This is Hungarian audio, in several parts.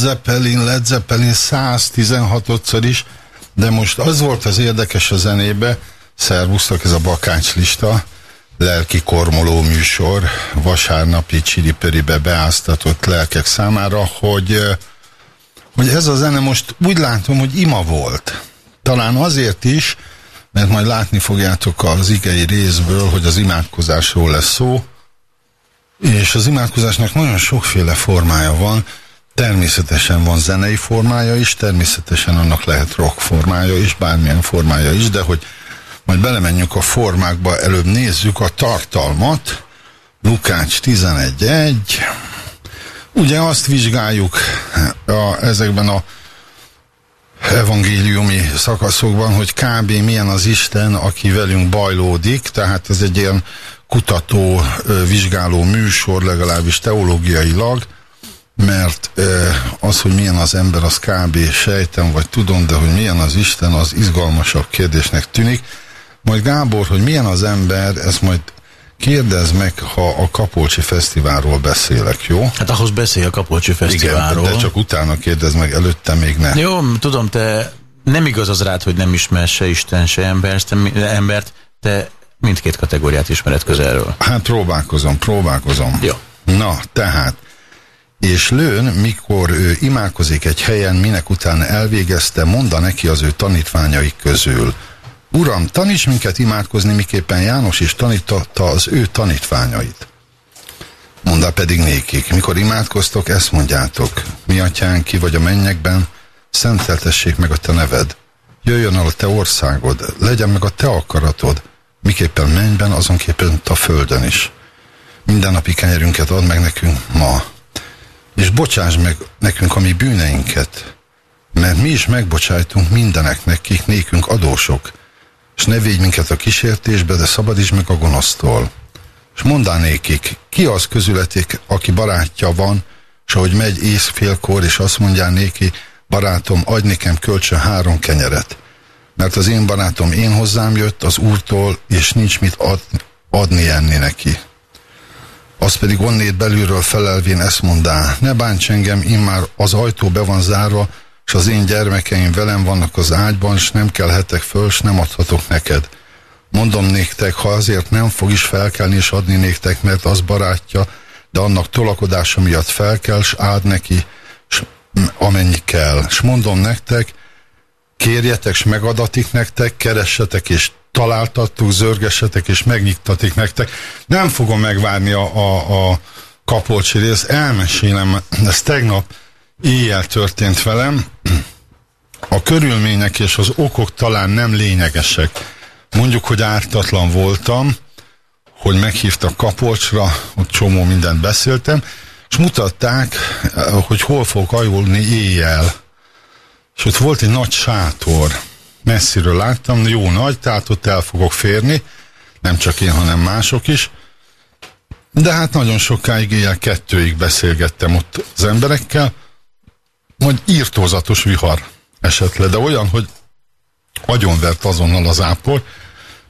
Zeppelin, Led Zeppelin 116-szor is, de most az volt az érdekes a zenébe, szervusztok, ez a Bakács lista, lelki kormoló műsor, vasárnapi csiripöribe beáztatott lelkek számára, hogy, hogy ez a zene most úgy látom, hogy ima volt. Talán azért is, mert majd látni fogjátok az igei részből, hogy az imádkozásról lesz szó, és az imádkozásnak nagyon sokféle formája van, természetesen van zenei formája is, természetesen annak lehet rock formája is, bármilyen formája is, de hogy majd belemenjünk a formákba, előbb nézzük a tartalmat. Lukács 11.1. Ugye azt vizsgáljuk a, ezekben a evangéliumi szakaszokban, hogy kb. milyen az Isten, aki velünk bajlódik, tehát ez egy ilyen kutató, vizsgáló műsor, legalábbis teológiailag, mert az, hogy milyen az ember, az kb. sejtem, vagy tudom, de hogy milyen az Isten, az izgalmasabb kérdésnek tűnik. Majd Gábor, hogy milyen az ember, ezt majd kérdezd meg, ha a Kapolcsi Fesztiválról beszélek, jó? Hát ahhoz beszélj a Kapolcsi Fesztiválról. Igen, de csak utána kérdezd meg, előtte még ne. Jó, tudom, te nem igaz az rád, hogy nem ismersz se Isten, se embert, te, embert, te mindkét kategóriát ismered közelről. Hát próbálkozom, próbálkozom. Jó. Na, tehát, és lőn, mikor ő imádkozik egy helyen, minek után elvégezte, mondta neki az ő tanítványai közül. Uram, taníts minket imádkozni, miképpen János is tanította az ő tanítványait. Mondta pedig nékik, mikor imádkoztok, ezt mondjátok. Mi atyánk, ki vagy a mennyekben, szenteltessék meg a te neved. Jöjjön el a te országod, legyen meg a te akaratod, miképpen mennyben, azonképpen a földön is. Mindennapi kenyerünket add meg nekünk ma, és bocsáss meg nekünk a mi bűneinket, mert mi is megbocsájtunk mindeneknek, kik nékünk adósok, és ne védj minket a kísértésbe, de szabadíts meg a gonosztól. És mondá nékik, ki az közületik, aki barátja van, és ahogy megy észfélkor, és azt mondja néki, barátom, adj nekem kölcsön három kenyeret, mert az én barátom én hozzám jött az úrtól, és nincs mit ad, adni enni neki. Az pedig onnét belülről felelvén ezt mondá, ne bánts engem, immár az ajtó be van zárva, és az én gyermekeim velem vannak az ágyban, és nem kelhetek föl, és nem adhatok neked. Mondom néktek, ha azért nem fog is felkelni és adni néktek, mert az barátja, de annak tolakodása miatt felkel, s áld neki, s amennyi kell. És mondom nektek, kérjetek, és megadatik nektek, keressetek, és találtattuk, zörgessetek, és megnyugtatik nektek. Nem fogom megvárni a, a, a kapolcsi részt, elmesélem, ez tegnap éjjel történt velem, a körülmények és az okok talán nem lényegesek. Mondjuk, hogy ártatlan voltam, hogy meghívtak Kapolcsra, ott csomó mindent beszéltem, és mutatták, hogy hol fogok ajulni éjjel. És ott volt egy nagy sátor. Messziről láttam, jó nagy, tehát ott el fogok férni, nem csak én, hanem mások is. De hát nagyon sokáig, ilyen kettőig beszélgettem ott az emberekkel, hogy írtózatos vihar esett le, de olyan, hogy agyonvert azonnal az ápor,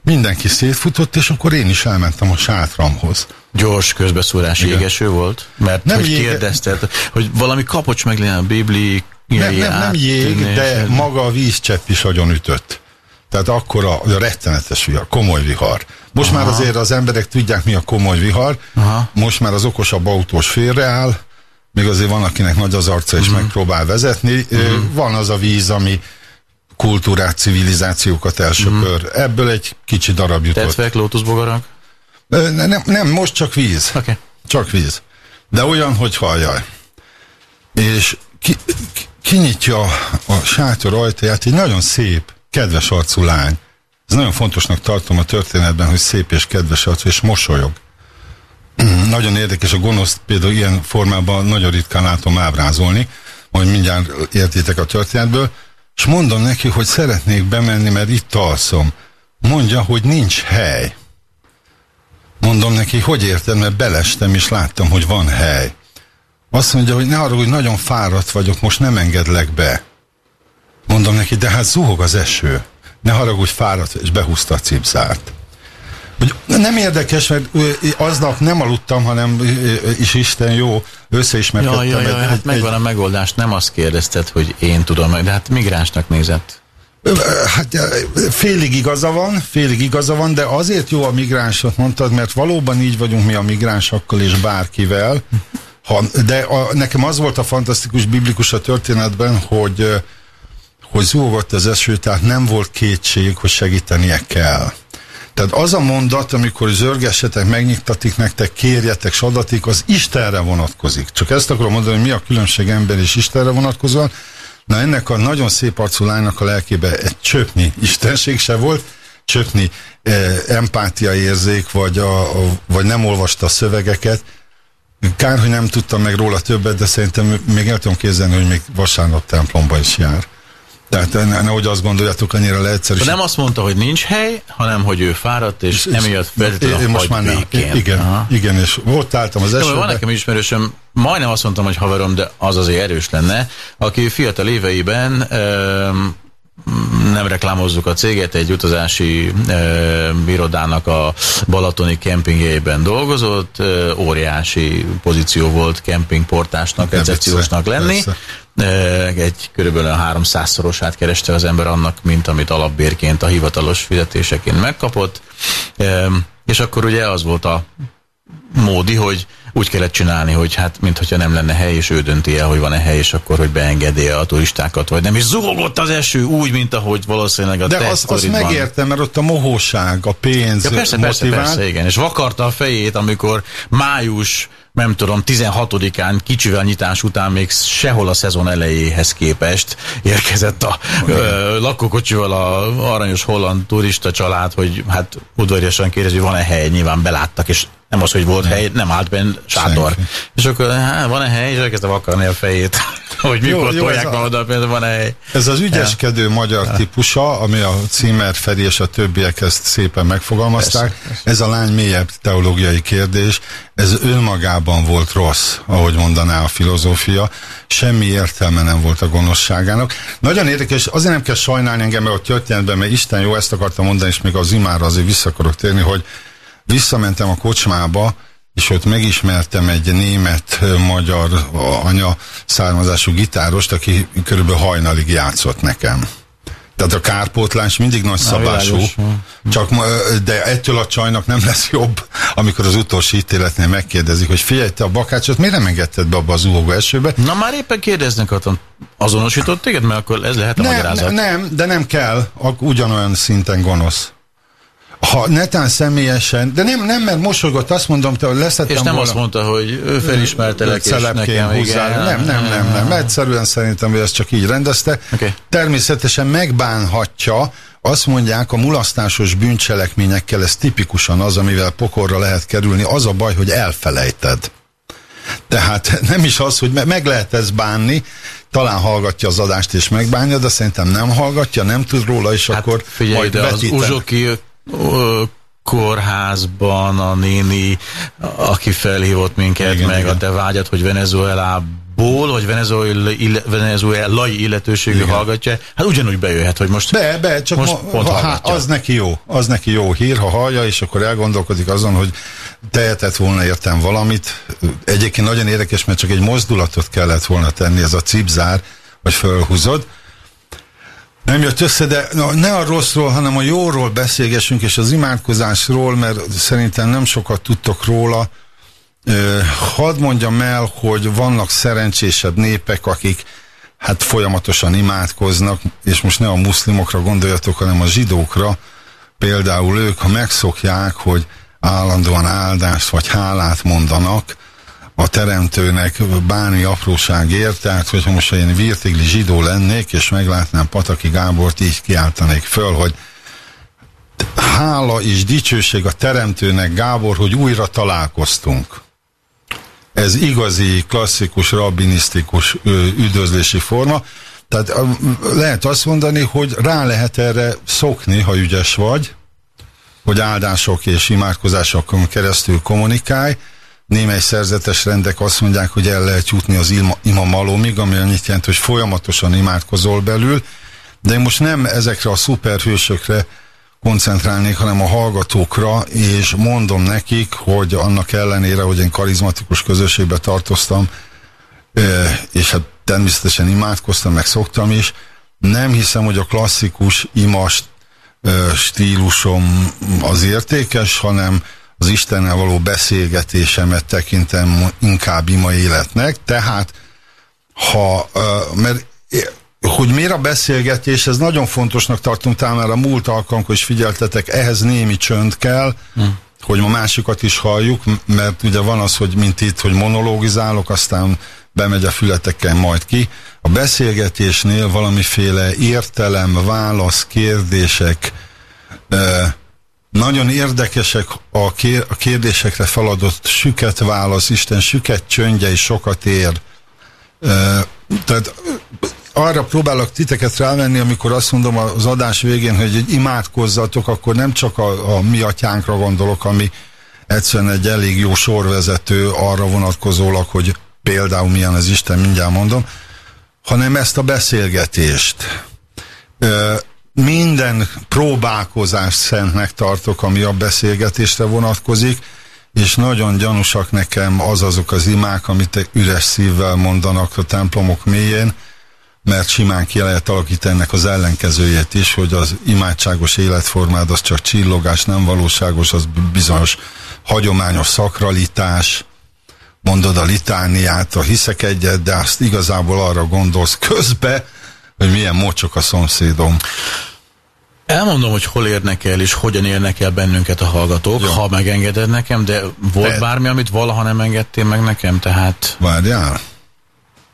mindenki szétfutott, és akkor én is elmentem a sátramhoz. Gyors közbeszúrás Igen. égeső volt? Mert Nem hogy jége- kérdezted, hogy valami kapocs meg a bibli Nem, nem, nem jég, de maga a vízcsepp is agyon ütött. Tehát akkor a, a rettenetes vihar, komoly vihar. Most Aha. már azért az emberek tudják, mi a komoly vihar. Aha. Most már az okosabb autós félreáll, még azért van, akinek nagy az arca és uh-huh. megpróbál vezetni. Uh-huh. Van az a víz, ami kultúrát, civilizációkat elsöpör. Uh-huh. Ebből egy kicsi darab jutott. Tetvek, lótuszbogarak? Nem, nem, most csak víz. Okay. Csak víz. De olyan, hogy halljaj. És ki, ki, kinyitja a sátor ajtaját egy nagyon szép, kedves arcú lány. Ez nagyon fontosnak tartom a történetben, hogy szép és kedves arcú, és mosolyog. nagyon érdekes, a gonoszt például ilyen formában nagyon ritkán látom ábrázolni, majd mindjárt értitek a történetből, és mondom neki, hogy szeretnék bemenni, mert itt alszom. Mondja, hogy nincs hely. Mondom neki, hogy érted, mert belestem, és láttam, hogy van hely. Azt mondja, hogy ne arra, hogy nagyon fáradt vagyok, most nem engedlek be. Mondom neki, de hát zuhog az eső. Ne haragudj, fáradt, és behúzta a cipzárt. Hogy nem érdekes, mert aznap nem aludtam, hanem is Isten jó, összeismerkedtem. Ja, ja, ja, egy- hát megvan a megoldás. Nem azt kérdezted, hogy én tudom meg, de hát migránsnak nézett. Hát félig igaza van, félig igaza van, de azért jó a migránsot mondtad, mert valóban így vagyunk mi a migránsokkal és bárkivel. Ha, de a, nekem az volt a fantasztikus biblikus a történetben, hogy hogy zúgott az eső, tehát nem volt kétség, hogy segítenie kell. Tehát az a mondat, amikor zörgessetek, megnyugtatik nektek, kérjetek, s adatik, az Istenre vonatkozik. Csak ezt akarom mondani, hogy mi a különbség ember és Istenre vonatkozóan. Na ennek a nagyon szép arcú lánynak a lelkébe egy csöpnyi istenség se volt, csöpnyi eh, empátia érzék, vagy, a, a, vagy nem olvasta a szövegeket. Kár, hogy nem tudtam meg róla többet, de szerintem még el tudom képzelni, hogy még vasárnap templomba is jár. Tehát ne- nehogy azt gondoljátok, annyira De leegyszerűsíteni. nem azt mondta, hogy nincs hely, hanem hogy ő fáradt, és, és emiatt feltétlenül most már nem. békén. Igen, Aha. igen, és ott álltam az mert van nekem ismerősöm, majdnem azt mondtam, hogy haverom, de az azért erős lenne, aki fiatal éveiben öm, nem reklámozzuk a céget, egy utazási irodának a balatoni kempingjében dolgozott, ö, óriási pozíció volt kempingportásnak, recepciósnak lenni. persze. Egy körülbelül 300-szorosát kereste az ember annak, mint amit alapbérként a hivatalos fizetéseként megkapott. És akkor ugye az volt a módi, hogy úgy kellett csinálni, hogy hát, mintha nem lenne hely, és ő dönti el, hogy van-e hely, és akkor, hogy beengedi a turistákat, vagy nem. És zuhogott az eső úgy, mint ahogy valószínűleg a De azt, azt sztoridban. megértem, mert ott a mohóság, a pénz Ja, persze, persze, motivál. persze, igen. És vakarta a fejét, amikor május, nem tudom, 16-án kicsivel nyitás után még sehol a szezon elejéhez képest érkezett a ö, lakókocsival a aranyos holland turista család, hogy hát udvariasan kérdezi, hogy van-e hely, nyilván beláttak, és nem az, hogy volt hely, nem állt benne sátor. Senki. És akkor, hát, van-e hely, és elkezdte vakarni a fejét, hogy mikor jó, tolják ma oda, például van-e hely. Ez az ügyeskedő magyar típusa, ami a Címer Feri és a többiek ezt szépen megfogalmazták. Persze, persze. Ez a lány mélyebb teológiai kérdés. Ez önmagában volt rossz, ahogy mondaná a filozófia. Semmi értelme nem volt a gonoszságának. Nagyon érdekes, azért nem kell sajnálni engem, mert a történetben, mert Isten jó, ezt akartam mondani, és még az imára azért vissza akarok térni, hogy visszamentem a kocsmába, és ott megismertem egy német, ö, magyar a- anya származású gitárost, aki körülbelül hajnalig játszott nekem. Tehát a kárpótlás mindig nagy szabású, csak de ettől a csajnak nem lesz jobb, amikor az utolsó ítéletnél megkérdezik, hogy figyelj, te a bakácsot miért nem engedted be abba az uhogó esőbe? Na már éppen kérdeznek, hogy azonosított téged, mert akkor ez lehet a Nem, magyarázat. nem, nem, de nem kell, ugyanolyan szinten gonosz. Ha netán személyesen, de nem, nem, mert mosolygott, azt mondom, te leszettem És nem volna. azt mondta, hogy ő felismertelek, és nekem húzzál. igen. Nem, nem, nem, nem. Egyszerűen szerintem, hogy ezt csak így rendezte. Oké. Természetesen megbánhatja, azt mondják, a mulasztásos bűncselekményekkel ez tipikusan az, amivel pokorra lehet kerülni. Az a baj, hogy elfelejted. Tehát nem is az, hogy me- meg lehet ez bánni, talán hallgatja az adást és megbánja, de szerintem nem hallgatja, nem tud róla, és Hát akkor figyelj, majd de az vetíten. uzsoki kórházban a néni, aki felhívott minket, Igen, meg igen. a te vágyat, hogy Venezuelából, vagy venezuelai, ille- venezuelai illetőségű Igen. hallgatja, hát ugyanúgy bejöhet, hogy most Be, be, csak most mo- pont ha, az neki jó, az neki jó hír, ha hallja, és akkor elgondolkodik azon, hogy tehetett volna értem valamit. Egyébként nagyon érdekes, mert csak egy mozdulatot kellett volna tenni, ez a cipzár, vagy fölhúzod. Nem jött össze, de ne a rosszról, hanem a jóról beszélgessünk, és az imádkozásról, mert szerintem nem sokat tudtok róla. Hadd mondjam el, hogy vannak szerencsésebb népek, akik hát folyamatosan imádkoznak, és most ne a muszlimokra gondoljatok, hanem a zsidókra. Például ők, ha megszokják, hogy állandóan áldást vagy hálát mondanak a teremtőnek bármi apróságért, tehát hogyha most én virtigli zsidó lennék, és meglátnám Pataki Gábort, így kiáltanék föl, hogy hála és dicsőség a teremtőnek, Gábor, hogy újra találkoztunk. Ez igazi, klasszikus, rabbinisztikus üdvözlési forma. Tehát lehet azt mondani, hogy rá lehet erre szokni, ha ügyes vagy, hogy áldások és imádkozásokon keresztül kommunikálj. Némely szerzetes rendek azt mondják, hogy el lehet jutni az ima, ima malomig, ami annyit jelent, hogy folyamatosan imádkozol belül, de én most nem ezekre a szuperhősökre koncentrálnék, hanem a hallgatókra, és mondom nekik, hogy annak ellenére, hogy én karizmatikus közösségbe tartoztam, és hát természetesen imádkoztam, meg szoktam is, nem hiszem, hogy a klasszikus imas stílusom az értékes, hanem az Istennel való beszélgetésemet tekintem inkább ima életnek, tehát ha, mert hogy miért a beszélgetés, ez nagyon fontosnak tartom talán a múlt alkalomkor is figyeltetek, ehhez némi csönd kell, hmm. hogy a másikat is halljuk, mert ugye van az, hogy mint itt, hogy monológizálok, aztán bemegy a fületeken majd ki. A beszélgetésnél valamiféle értelem, válasz, kérdések, ö, nagyon érdekesek a, kér, a kérdésekre feladott süket válasz, Isten süket csöndje is sokat ér. Tehát arra próbálok titeket rávenni, amikor azt mondom az adás végén, hogy imádkozzatok, akkor nem csak a, a mi atyánkra gondolok, ami egyszerűen egy elég jó sorvezető arra vonatkozólag, hogy például milyen az Isten, mindjárt mondom, hanem ezt a beszélgetést. Minden próbálkozást szentnek tartok, ami a beszélgetésre vonatkozik, és nagyon gyanúsak nekem az azok az imák, amit üres szívvel mondanak a templomok mélyén, mert simán ki lehet alakítani ennek az ellenkezőjét is, hogy az imádságos életformád az csak csillogás, nem valóságos, az bizonyos hagyományos szakralitás, mondod a litániát, a hiszek egyet, de azt igazából arra gondolsz közbe, hogy milyen mocsok a szomszédom. Elmondom, hogy hol érnek el, és hogyan érnek el bennünket a hallgatók, Jó. ha megengeded nekem, de volt De- bármi, amit valaha nem engedtél meg nekem, tehát Várjál?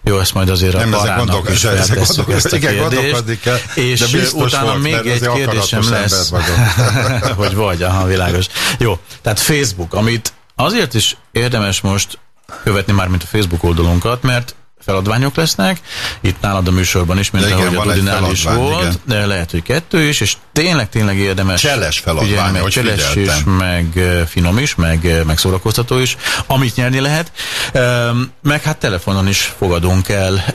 jó, ezt majd azért a Nem, ezek parának is feltesszük ezt a igen, kérdést. kell, és de biztos utána volt, még egy kérdésem lesz. hogy vagy, aha, világos. Jó, tehát Facebook, amit azért is érdemes most követni már, mint a Facebook oldalunkat, mert feladványok lesznek, itt nálad a műsorban is, mint De igen, ahogy a van egy Dudinál is volt, igen. de lehet, hogy kettő is, és tényleg, tényleg érdemes Cseles feladvány, figyelni, meg hogy cseles is, figyeltem. meg ö, finom is, meg, meg szórakoztató is, amit nyerni lehet. Meg hát telefonon is fogadunk el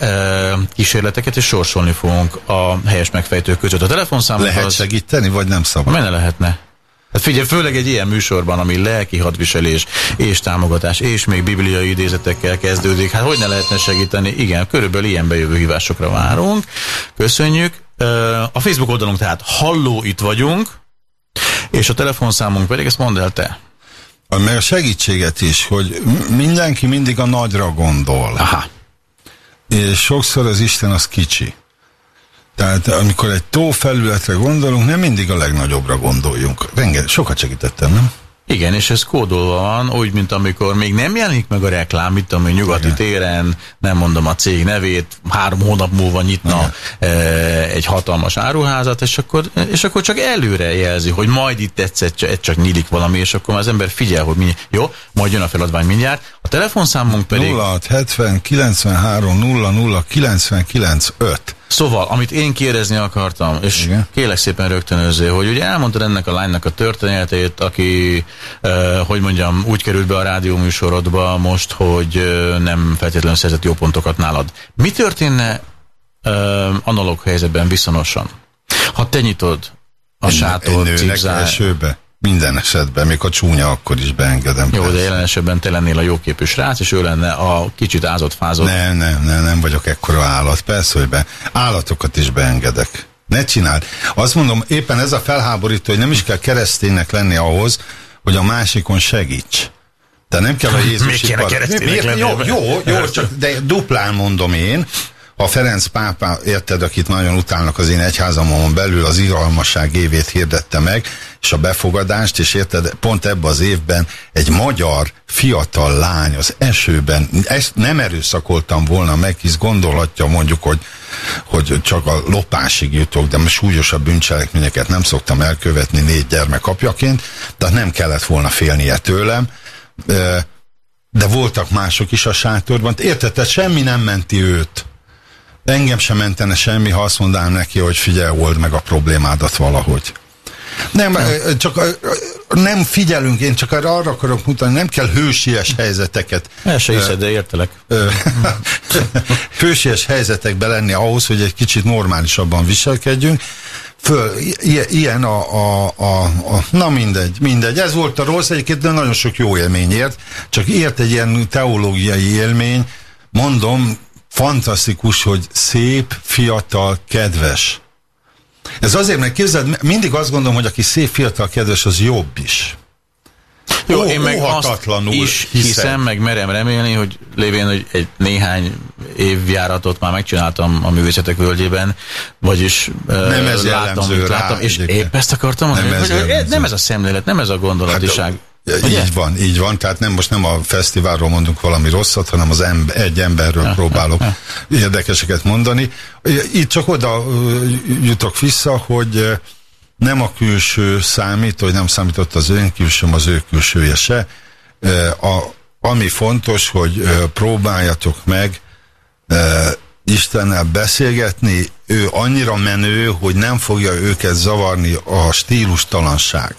kísérleteket, és sorsolni fogunk a helyes megfejtők között. A telefonszámunk Lehet az... segíteni, vagy nem szabad? Menne lehetne? Hát figyelj, főleg egy ilyen műsorban, ami lelki hadviselés és támogatás, és még bibliai idézetekkel kezdődik, hát hogy ne lehetne segíteni? Igen, körülbelül ilyen bejövő hívásokra várunk. Köszönjük. A Facebook oldalunk tehát Halló, itt vagyunk, és a telefonszámunk pedig, ezt mondd el te. Meg a segítséget is, hogy mindenki mindig a nagyra gondol. Aha. És sokszor az Isten az kicsi. Tehát amikor egy tó felületre gondolunk, nem mindig a legnagyobbra gondoljunk. Renge, sokat segítettem, nem? Igen, és ez kódolva van, úgy, mint amikor még nem jelenik meg a reklám, itt ami nyugati Igen. téren, nem mondom a cég nevét, három hónap múlva nyitna e, egy hatalmas áruházat, és akkor, és akkor csak előre jelzi, hogy majd itt egyszer csak, csak nyílik valami, és akkor az ember figyel, hogy mi, jó, majd jön a feladvány mindjárt. A telefonszámunk pedig 0670 93 00 99 5. Szóval, amit én kérdezni akartam, és Igen. kérlek szépen rögtönözzél, hogy ugye elmondtad ennek a lánynak a történetét, aki, uh, hogy mondjam, úgy került be a rádió műsorodba most, hogy uh, nem feltétlenül szerzett jó pontokat nálad. Mi történne uh, analóg helyzetben viszonosan? Ha te nyitod a sátor cipzár... elsőbe. Minden esetben, még a csúnya akkor is beengedem. Jó, de persze. jelen esetben te lennél a jóképű srác, és ő lenne a kicsit ázott fázott. Nem, nem, nem, nem vagyok ekkora állat. Persze, hogy be. Állatokat is beengedek. Ne csináld. Azt mondom, éppen ez a felháborító, hogy nem is kell kereszténynek lenni ahhoz, hogy a másikon segíts. De nem kell a Jézus kereszténynek Miért? Jó, jó, jó, csak de duplán mondom én, a Ferenc pápa, érted, akit nagyon utálnak az én egyházamon belül, az irgalmasság évét hirdette meg, és a befogadást, és érted, pont ebben az évben egy magyar fiatal lány az esőben, ezt nem erőszakoltam volna meg, hisz gondolhatja mondjuk, hogy, hogy csak a lopásig jutok, de most súlyosabb bűncselekményeket nem szoktam elkövetni négy gyermek apjaként, tehát nem kellett volna félnie tőlem. De voltak mások is a sátorban. Érted, tehát semmi nem menti őt. Engem sem mentene semmi, ha azt mondanám neki, hogy figyelj, old meg a problémádat valahogy. Nem, csak nem figyelünk, én csak arra akarok mutatni, nem kell hősies helyzeteket. El se hiszed, de értelek. hősies helyzetekbe lenni ahhoz, hogy egy kicsit normálisabban viselkedjünk. Föl, ilyen a, a, a, a, na mindegy, mindegy. Ez volt a rossz, egyébként de nagyon sok jó élmény ért, csak ért egy ilyen teológiai élmény, mondom, fantasztikus, hogy szép, fiatal, kedves. Ez azért, mert képzeld, mindig azt gondolom, hogy aki szép, fiatal, kedves, az jobb is. Jó, Ó- én meg azt is hiszem. hiszem, meg merem remélni, hogy lévén, hogy egy néhány évjáratot már megcsináltam a művészetek völgyében, vagyis Nem ez látom, jellemző rá látom, és épp ezt akartam mondani, Nem ez hogy, nem ez a szemlélet, nem ez a gondolatiság. Ja, Ugye? így van, így van. Tehát nem most nem a fesztiválról mondunk valami rosszat, hanem az ember, egy emberről próbálok érdekeseket mondani. Itt csak oda jutok vissza, hogy nem a külső számít, hogy nem számított az én külsőm, az ő külsője se. A, ami fontos, hogy próbáljatok meg Istennel beszélgetni, ő annyira menő, hogy nem fogja őket zavarni a stílustalanság.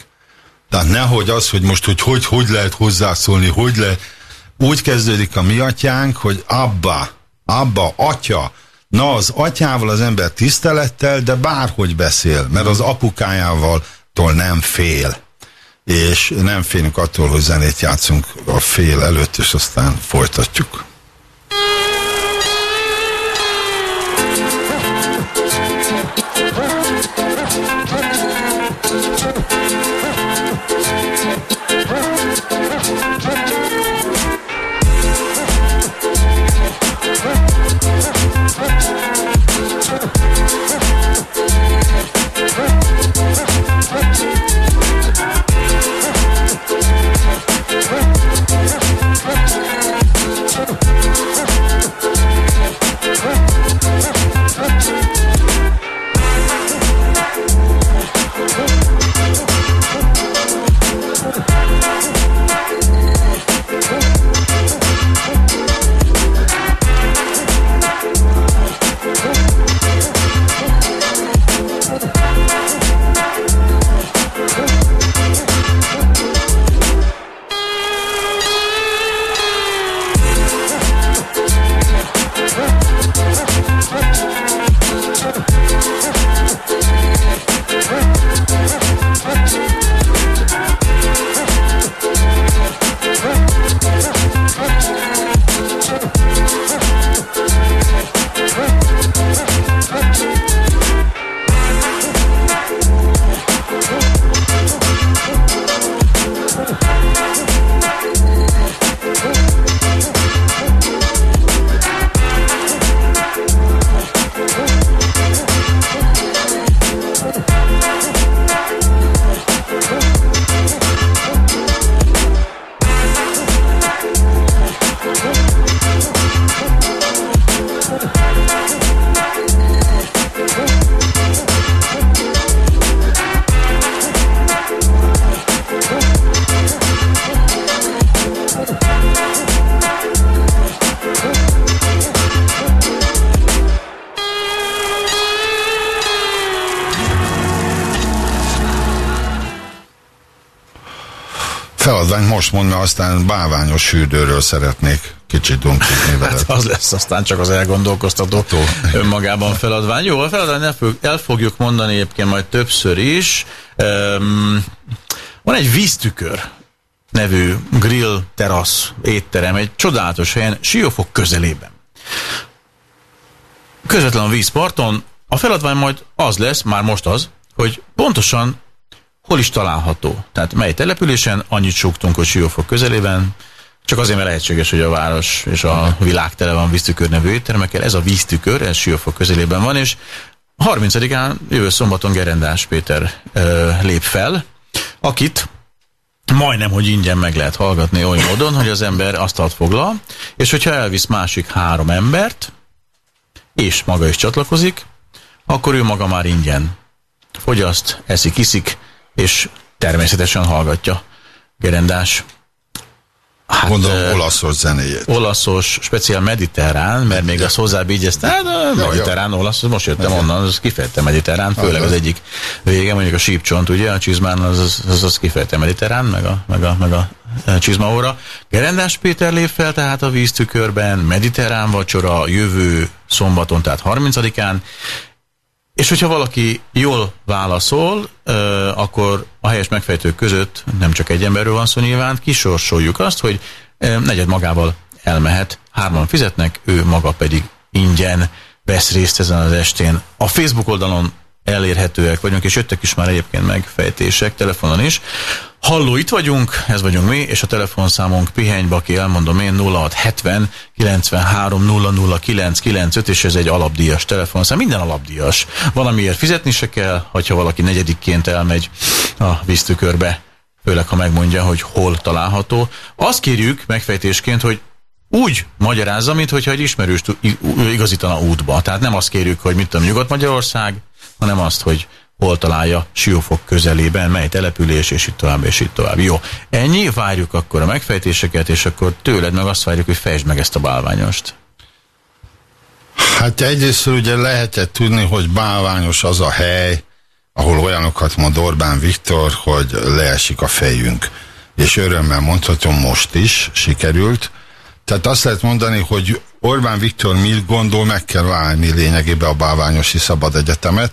Tehát nehogy az, hogy most, hogy hogy, hogy lehet hozzászólni, hogy lehet. Úgy kezdődik a mi atyánk, hogy abba, abba, atya. Na, az atyával az ember tisztelettel, de bárhogy beszél, mert az apukájával tól nem fél. És nem félünk attól, hogy zenét játszunk a fél előtt, és aztán folytatjuk. Mond, mert aztán báványos fürdőről szeretnék kicsit dunkítni veled. Hát az lesz aztán csak az elgondolkoztató Tó. önmagában feladvány. Jó, a feladvány el, fog, el fogjuk mondani egyébként majd többször is. Um, van egy víztükör nevű grill terasz étterem, egy csodálatos helyen, Siófok közelében. Közvetlen vízparton, a feladvány majd az lesz, már most az, hogy pontosan hol is található. Tehát mely településen, annyit súgtunk, hogy Siófok közelében, csak azért, mert lehetséges, hogy a város és a világ tele van víztükör nevű éttermekkel. Ez a víztükör, ez Siófok közelében van, és 30-án jövő szombaton Gerendás Péter ö, lép fel, akit majdnem, hogy ingyen meg lehet hallgatni oly módon, hogy az ember asztalt foglal, és hogyha elvisz másik három embert, és maga is csatlakozik, akkor ő maga már ingyen fogyaszt, eszik, iszik, és természetesen hallgatja. Gerendás. Hát, Gondolom ö, olaszos zenéjét. olaszos, speciál mediterrán, mert még az hozzábígyezte, hát a mediterrán, olasz, most jöttem onnan, az kifejezetten mediterrán, főleg az egyik vége, mondjuk a sípcsont, ugye, a csizmán, az, az, az, az kifejezetten mediterrán, meg a, meg a, meg a e, csizmaóra. Gerendás Péter lép fel tehát a víztükörben, mediterrán vacsora, jövő szombaton, tehát 30-án, és hogyha valaki jól válaszol, akkor a helyes megfejtők között nem csak egy emberről van szó nyilván, kisorsoljuk azt, hogy negyed magával elmehet, hárman fizetnek, ő maga pedig ingyen vesz részt ezen az estén. A Facebook oldalon elérhetőek vagyunk, és jöttek is már egyébként megfejtések telefonon is. Halló, itt vagyunk, ez vagyunk mi, és a telefonszámunk Piheny Baki, elmondom én 0670 93 00 995, és ez egy alapdíjas telefonszám, minden alapdíjas. Valamiért fizetni se kell, hogyha valaki negyedikként elmegy a víztükörbe, főleg ha megmondja, hogy hol található. Azt kérjük megfejtésként, hogy úgy magyarázza, mint hogyha egy ismerős igazítana útba. Tehát nem azt kérjük, hogy mit tudom, Nyugat-Magyarország, hanem azt, hogy hol találja Siófok közelében, mely település, és itt tovább, és itt tovább. Jó, ennyi, várjuk akkor a megfejtéseket, és akkor tőled meg azt várjuk, hogy fejtsd meg ezt a bálványost. Hát egyrészt ugye lehetett tudni, hogy bálványos az a hely, ahol olyanokat mond Orbán Viktor, hogy leesik a fejünk. És örömmel mondhatom, most is sikerült. Tehát azt lehet mondani, hogy Orbán Viktor mit gondol, meg kell válni lényegében a Bálványosi Szabad Egyetemet,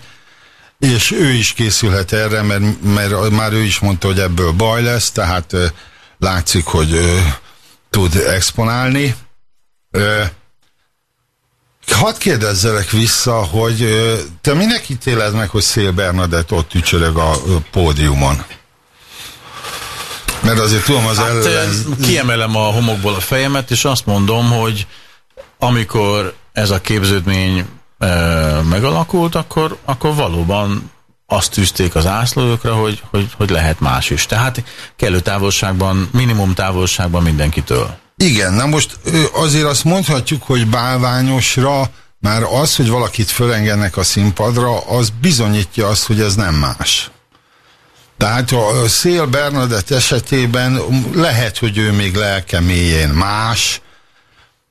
és ő is készülhet erre, mert, mert már ő is mondta, hogy ebből baj lesz, tehát látszik, hogy ö, tud exponálni. Hadd kérdezzelek vissza, hogy te minek ítéled meg, hogy Szél Bernadett ott ücsörög a pódiumon? Mert azért tudom, az Hát, ellen... kiemelem a homokból a fejemet, és azt mondom, hogy amikor ez a képződmény e, megalakult, akkor, akkor valóban azt tűzték az ászlókra, hogy, hogy, hogy lehet más is. Tehát kellő távolságban, minimum távolságban mindenkitől. Igen, na most azért azt mondhatjuk, hogy bálványosra már az, hogy valakit fölengenek a színpadra, az bizonyítja azt, hogy ez nem más. Tehát a Szél Bernadett esetében lehet, hogy ő még lelke mélyén más,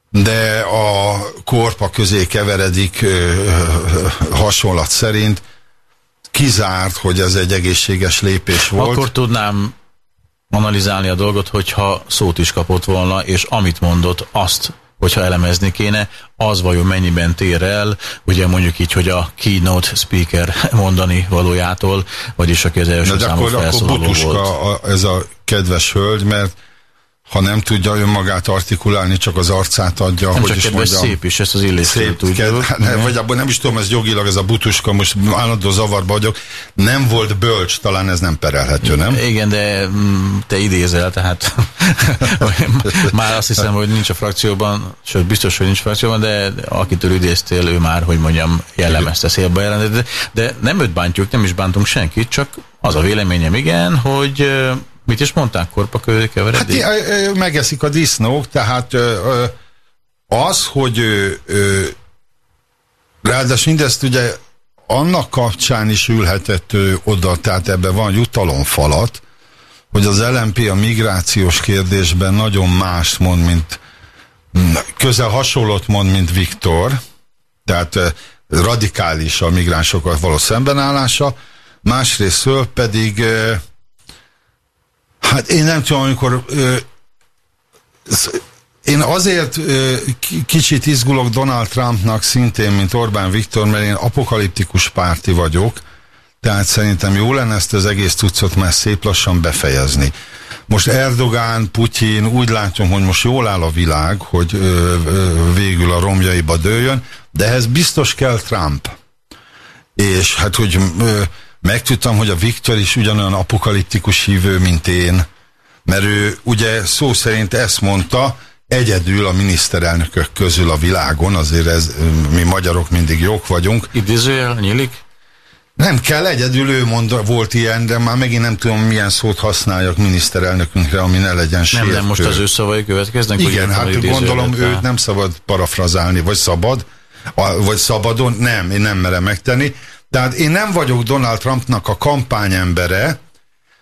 de a korpa közé keveredik ö, hasonlat szerint kizárt, hogy ez egy egészséges lépés volt. Akkor tudnám analizálni a dolgot, hogyha szót is kapott volna, és amit mondott, azt hogyha elemezni kéne, az vajon mennyiben tér el, ugye mondjuk így, hogy a keynote speaker mondani valójától, vagyis aki az első Na, számú akkor, akkor felszólaló volt. butuska a, ez a kedves hölgy, mert ha nem tudja önmagát artikulálni, csak az arcát adja, Nem hogy csak is kedves, mondjam. szép is, ezt az ked, hát ne, vagy abban nem is tudom, ez jogilag, ez a butuska, most állandó zavarba vagyok, nem volt bölcs, talán ez nem perelhető, nem? Igen, de mm, te idézel, tehát már azt hiszem, hogy nincs a frakcióban, sőt biztos, hogy nincs frakcióban, de akitől idéztél, ő már, hogy mondjam, jellemezte szélbe jelentet. De, de nem őt bántjuk, nem is bántunk senkit, csak az a véleményem, igen, hogy mit is mondták, korpa közé Hát megeszik a disznók, tehát az, hogy ráadásul mindezt ugye annak kapcsán is ülhetett oda, tehát ebben van jutalomfalat, hogy az LMP a migrációs kérdésben nagyon mást mond, mint közel hasonlót mond, mint Viktor, tehát radikális a migránsokkal való szembenállása, másrésztől pedig Hát én nem tudom, amikor ö, én azért ö, ki- kicsit izgulok Donald Trumpnak szintén, mint Orbán Viktor, mert én apokaliptikus párti vagyok, tehát szerintem jó lenne ezt az egész cuccot már szép lassan befejezni. Most Erdogán, Putyin, úgy látom, hogy most jól áll a világ, hogy ö, ö, végül a romjaiba dőljön, de ehhez biztos kell Trump. És hát, hogy ö, megtudtam, hogy a Viktor is ugyanolyan apokaliptikus hívő, mint én, mert ő ugye szó szerint ezt mondta, egyedül a miniszterelnökök közül a világon, azért ez, mi magyarok mindig jók vagyunk, Idézőjel nyílik? nem kell, egyedül ő mondta, volt ilyen, de már megint nem tudom, milyen szót használjak miniszterelnökünkre, ami ne legyen Nem, sértő. nem, most az ő szavai következnek? Igen, hát gondolom rá. őt nem szabad parafrazálni, vagy szabad, vagy szabadon, nem, én nem merem megtenni. Tehát én nem vagyok Donald Trumpnak a kampányembere,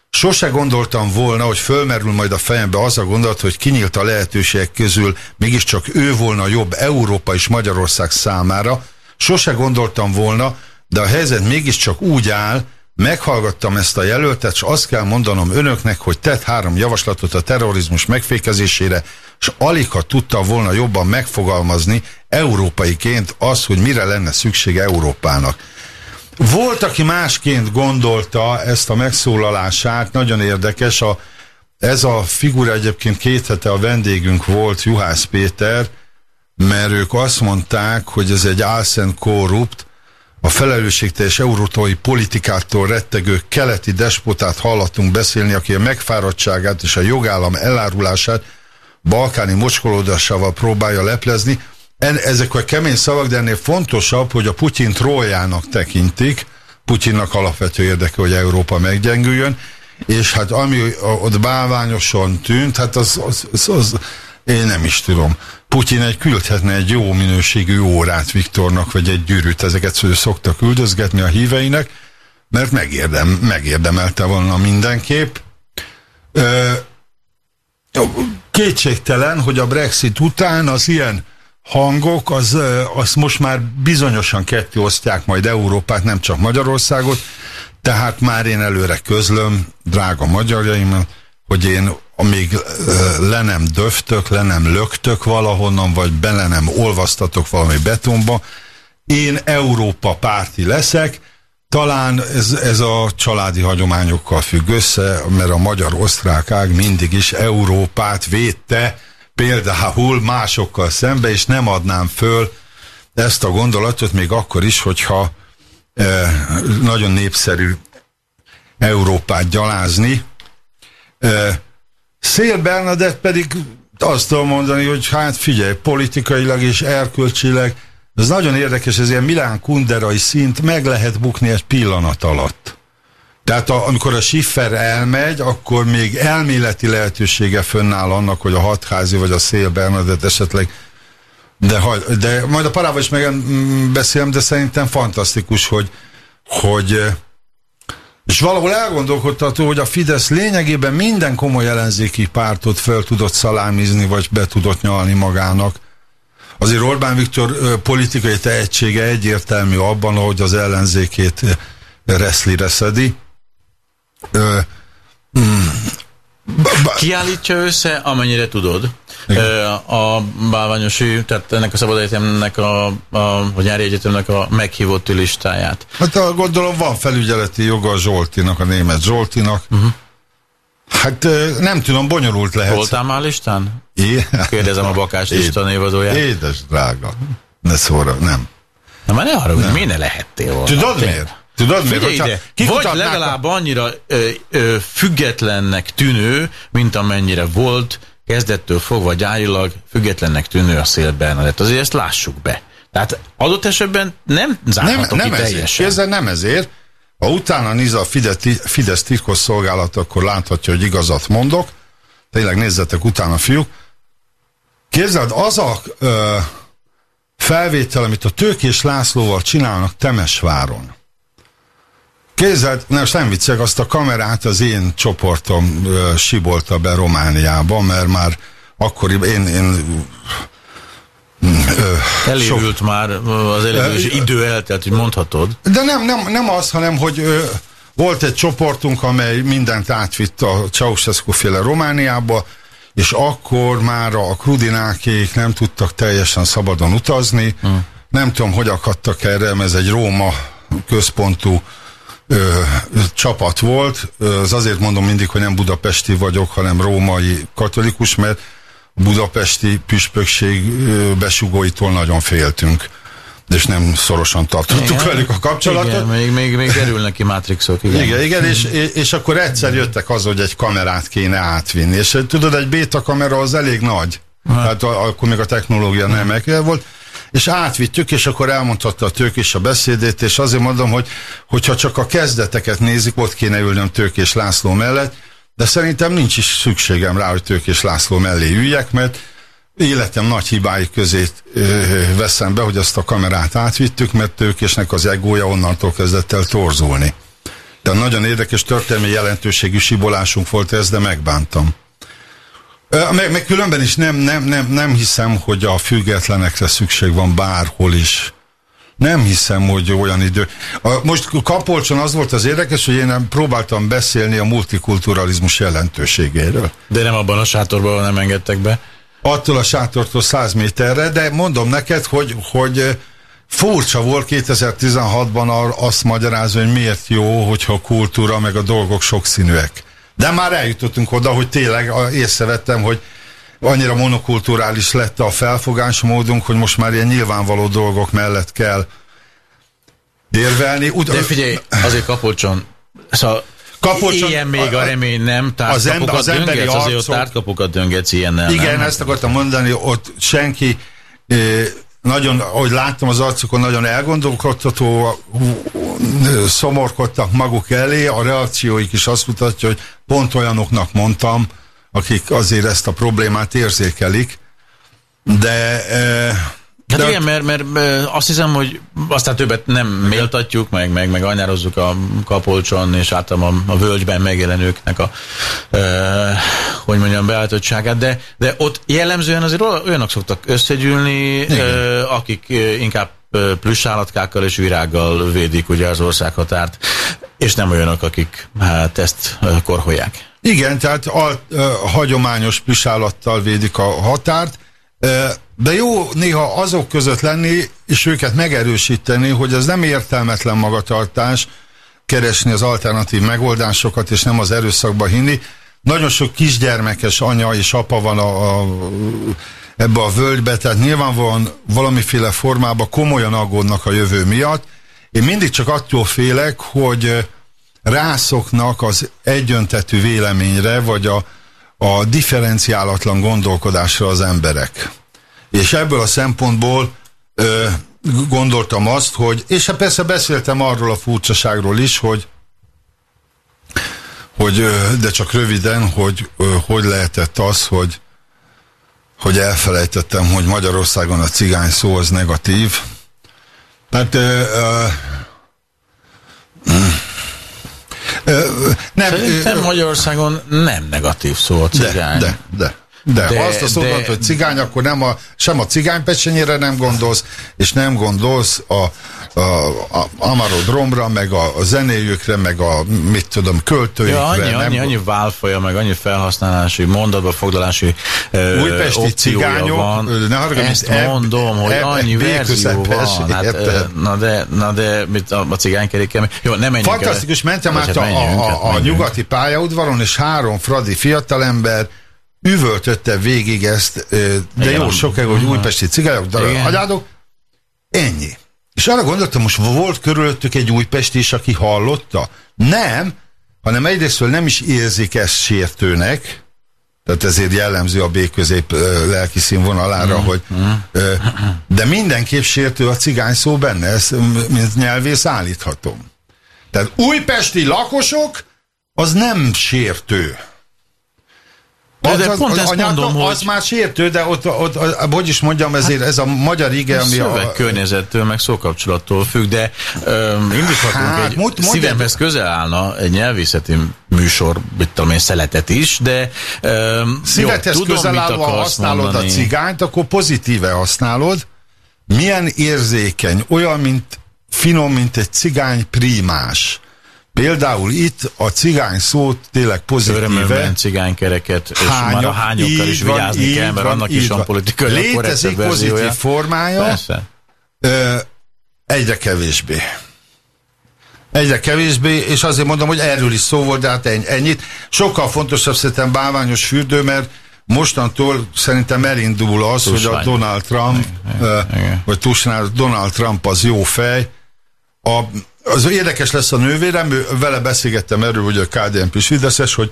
Sose gondoltam volna, hogy fölmerül majd a fejembe az a gondolat, hogy kinyílt a lehetőségek közül mégiscsak ő volna jobb Európa és Magyarország számára. Sose gondoltam volna, de a helyzet mégiscsak úgy áll, meghallgattam ezt a jelöltet, és azt kell mondanom önöknek, hogy tett három javaslatot a terrorizmus megfékezésére, és alig ha tudta volna jobban megfogalmazni európaiként az, hogy mire lenne szüksége Európának. Volt, aki másként gondolta ezt a megszólalását, nagyon érdekes, a, ez a figura egyébként két hete a vendégünk volt, Juhász Péter, mert ők azt mondták, hogy ez egy álszent korrupt, a felelősségteljes európai politikától rettegő keleti despotát hallottunk beszélni, aki a megfáradtságát és a jogállam elárulását balkáni mocskolódásával próbálja leplezni. En, ezek a kemény szavak, de ennél fontosabb, hogy a Putyin troljának tekintik, Putyinnak alapvető érdeke, hogy Európa meggyengüljön, és hát ami ott bálványosan tűnt, hát az, az, az, az én nem is tudom. Putyin egy küldhetne egy jó minőségű órát Viktornak, vagy egy gyűrűt, ezeket ő szokta küldözgetni a híveinek, mert megérdem, megérdemelte volna mindenképp. Ö, kétségtelen, hogy a Brexit után az ilyen hangok, az, az most már bizonyosan ketté osztják majd Európát, nem csak Magyarországot, tehát már én előre közlöm, drága magyarjaim, hogy én amíg le nem döftök, le nem löktök valahonnan, vagy bele nem olvasztatok valami betonba, én Európa párti leszek, talán ez, ez a családi hagyományokkal függ össze, mert a magyar-osztrák ág mindig is Európát védte, például másokkal szembe, és nem adnám föl ezt a gondolatot még akkor is, hogyha eh, nagyon népszerű Európát gyalázni. Eh, Szél Bernadett pedig azt tudom mondani, hogy hát figyelj, politikailag és erkölcsileg ez nagyon érdekes, ez ilyen Milán kunderai szint meg lehet bukni egy pillanat alatt. Tehát a, amikor a Schiffer elmegy, akkor még elméleti lehetősége fönnáll annak, hogy a hatházi vagy a Szél Bernadett esetleg de, de majd a parával is meg mm, beszélem, de szerintem fantasztikus, hogy, hogy és valahol elgondolkodtató, hogy a Fidesz lényegében minden komoly ellenzéki pártot fel tudott szalámizni, vagy be tudott nyalni magának. Azért Orbán Viktor politikai tehetsége egyértelmű abban, ahogy az ellenzékét reszlire szedi. Ö, Kiállítja össze, amennyire tudod, ö, a bálványosi, tehát ennek a Szabad Egyetemnek, a, a, a nyári egyetemnek a meghívott listáját. hát a, gondolom van felügyeleti joga a Zsoltinak, a német Zsoltinak. Uh-huh. Hát ö, nem tudom, bonyolult lehet. Voltál már listán? É- Kérdezem a Bakás lista névadóját. Édes drága. Ne szóra, nem. Na már ne arra, hogy miért ne lehettél volna. Tudod miért? Tudod? Figyelj Hogyha ide, vagy a- legalább annyira ö, ö, függetlennek tűnő, mint amennyire volt kezdettől fogva gyárilag függetlennek tűnő a Szél Bernadett. Azért ezt lássuk be. Tehát adott esetben nem Nem, zárhatok nem ki ezért. teljesen. Nem ezért. Ha utána nézze a Fidesz, Fidesz titkos szolgálat, akkor láthatja, hogy igazat mondok. Tényleg nézzetek utána, fiúk. Képzeld, az a ö, felvétel, amit a Tőkés Lászlóval csinálnak Temesváron. Képzeld, nem, most nem viccek, azt a kamerát az én csoportom ö, sibolta be Romániába, mert már akkoriban én, én ö, Elévült már ö, az elévülési idő eltelt, hogy mondhatod. De nem, nem, nem az, hanem hogy ö, Volt egy csoportunk, amely mindent átvitt a Ceausescu féle Romániába, és akkor már a krudinákék nem tudtak teljesen szabadon utazni. Hmm. Nem tudom, hogy akadtak erre, mert ez egy Róma központú ö, csapat volt. Az azért mondom mindig, hogy nem budapesti vagyok, hanem római katolikus, mert a budapesti püspökség besugóitól nagyon féltünk és nem szorosan tartottuk Igen. velük a kapcsolatot. Igen, még, még, még derülnek ki Matrixok. Igen, Igen, igen, és, és akkor egyszer jöttek az, hogy egy kamerát kéne átvinni. És tudod, egy béta kamera az elég nagy. Hát a- akkor még a technológia nem ekkel volt. És átvittük, és akkor elmondhatta a tőkés a beszédét, és azért mondom, hogy hogyha csak a kezdeteket nézik, ott kéne ülnöm Tőkés László mellett, de szerintem nincs is szükségem rá, hogy Tőkés László mellé üljek, mert életem nagy hibái közé ö, veszem be, hogy azt a kamerát átvittük, mert Tőkésnek az egója onnantól kezdett el torzulni. De nagyon érdekes történelmi jelentőségű sibolásunk volt ez, de megbántam. Meg, meg különben is nem, nem, nem, nem hiszem, hogy a függetlenekre szükség van bárhol is. Nem hiszem, hogy olyan idő. A, most Kapolcson az volt az érdekes, hogy én próbáltam beszélni a multikulturalizmus jelentőségéről. De nem abban a sátorban nem engedtek be. attól a sátortól 100 méterre, de mondom neked, hogy, hogy furcsa volt 2016-ban ar- azt magyarázni, hogy miért jó, hogyha a kultúra meg a dolgok sokszínűek. De már eljutottunk oda, hogy tényleg észrevettem, hogy annyira monokulturális lett a felfogásmódunk, hogy most már ilyen nyilvánvaló dolgok mellett kell érvelni. Ugy, De figyelj, azért Kapolcson, szóval Kapolcson- ilyen még a remény nem, az ember- az emberi döngetsz, azért ott arcok- tártkapukat döngetsz ilyennel, Igen, nem? ezt akartam mondani, ott senki nagyon, ahogy láttam az arcukon, nagyon elgondolkodható, eh, szomorkodtak maguk elé, a reakcióik is azt mutatja, hogy pont olyanoknak mondtam, akik azért ezt a problémát érzékelik, de, eh, Hát de igen, mert, mert azt hiszem, hogy aztán többet nem méltatjuk, meg, meg, meg ajnározzuk a kapolcson és általában a, a völgyben megjelenőknek a, ö, hogy mondjam, beállítottságát, de, de ott jellemzően azért olyanok szoktak összegyűlni, ö, akik inkább plusz állatkákkal és virággal védik ugye az országhatárt, és nem olyanok, akik hát ezt korholják. Igen, tehát a, ö, hagyományos pisállattal védik a határt, ö, de jó néha azok között lenni, és őket megerősíteni, hogy ez nem értelmetlen magatartás, keresni az alternatív megoldásokat, és nem az erőszakba hinni. Nagyon sok kisgyermekes anya és apa van a, a, ebbe a völgybe, tehát nyilvánvalóan valamiféle formában komolyan aggódnak a jövő miatt. Én mindig csak attól félek, hogy rászoknak az egyöntetű véleményre, vagy a, a differenciálatlan gondolkodásra az emberek. És ebből a szempontból ö, gondoltam azt, hogy, és hát persze beszéltem arról a furcsaságról is, hogy hogy, de csak röviden, hogy hogy lehetett az, hogy hogy elfelejtettem, hogy Magyarországon a cigány szó az negatív. Tehát ö, ö, ö, nem, Szerintem Magyarországon nem negatív szó a cigány. de, de, de. De, De- azt a szót de- hogy cigány, akkor nem a, sem a cigánypecsenyére nem gondolsz, és nem gondolsz a, a, a Amarodromra, meg a, a zenéjükre, meg a, mit tudom, költőikre. Ja, annyi, nem annyi, annyi válfaja, meg annyi felhasználási, mondatba foglalási ö, Újpesti cigányok, van. ne haragudj, Ezt ebb- mondom, hogy ebb- annyi B verzió van. Hát, ö, na de, na de mit a, a cigánykerékkel, jó, nem menjünk el. Fantasztikus, mentem Vagy át hát a, menjünk, a, hát a, a nyugati pályaudvaron, és három fradi fiatalember üvöltötte végig ezt, de Igen, jó sokáig, hogy újpesti cigányok, hagyádok, ennyi. És arra gondoltam, most volt körülöttük egy újpesti is, aki hallotta? Nem, hanem egyrésztől nem is érzik ezt sértőnek, tehát ezért jellemző a B-közép lelki színvonalára, hogy ö, de mindenképp sértő a cigány szó benne, ezt mint nyelvész állíthatom. Tehát újpesti lakosok, az nem sértő. Az, az, pont az, ezt anyátok, mondom, az hogy- már sértő, de ott, ott, ott hogy is mondjam, ezért ez a magyar ige, ami a... Szövegkörnyezettől, meg szókapcsolattól függ, de öm, indíthatunk Hát, egy, mond- szívemhez közel állna egy nyelvészeti műsor, mit tudom én, szeletet is, de öm, Szívedhez jó, tudom, közel állva használod mondani. a cigányt, akkor pozitíve használod. Milyen érzékeny, olyan, mint finom, mint egy cigány prímás. Például itt a cigány szót tényleg pozitíve. Cigánykereket, és már a hányokkal is van, vigyázni így kell, mert van, annak is van van. politikai Létezik pozitív formája, Persze. ö, egyre kevésbé. Egyre kevésbé, és azért mondom, hogy erről is szó volt, de hát ennyi- ennyit. Sokkal fontosabb szerintem bálványos fürdő, mert mostantól szerintem elindul az, hogy a Tusvány. Donald Trump, ö, igen. vagy Tusnál Donald Trump az jó fej. A, az érdekes lesz a nővérem, ő- vele beszélgettem erről, hogy a KDNP is Fideszes, hogy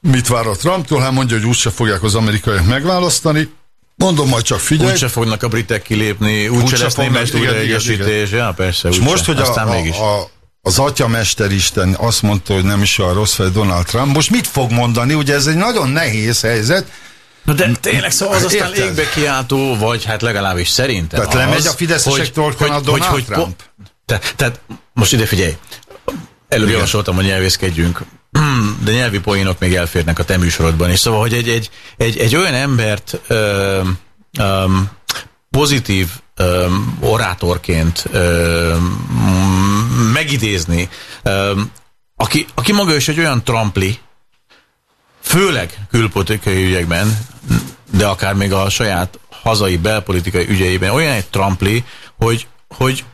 mit vár a Trumptól, hát mondja, hogy úgyse fogják az amerikaiak megválasztani. Mondom, majd csak figyelj. Úgyse fognak a britek kilépni, úgyse Úgyse lesz német újraegyesítés. Ja, persze, És most, hogy a, Aztán a, mégis. a, az atya mesteristen azt mondta, hogy nem is olyan rossz fej Donald Trump, most mit fog mondani? Ugye ez egy nagyon nehéz helyzet, Na de tényleg szóval az aztán Érted? égbe kiáltó, vagy hát legalábbis szerintem Tehát az, lemegy a fideszesek torkán a Donald Trump? te, tehát most ide figyelj, előbb Igen. javasoltam, hogy nyelvészkedjünk, de nyelvi poénok még elférnek a te műsorodban is. Szóval, hogy egy, egy, egy, egy olyan embert ö, ö, pozitív ö, orátorként ö, megidézni, ö, aki, aki maga is egy olyan trampli, főleg külpolitikai ügyekben, de akár még a saját hazai belpolitikai ügyeiben olyan egy trampli, hogy, hogy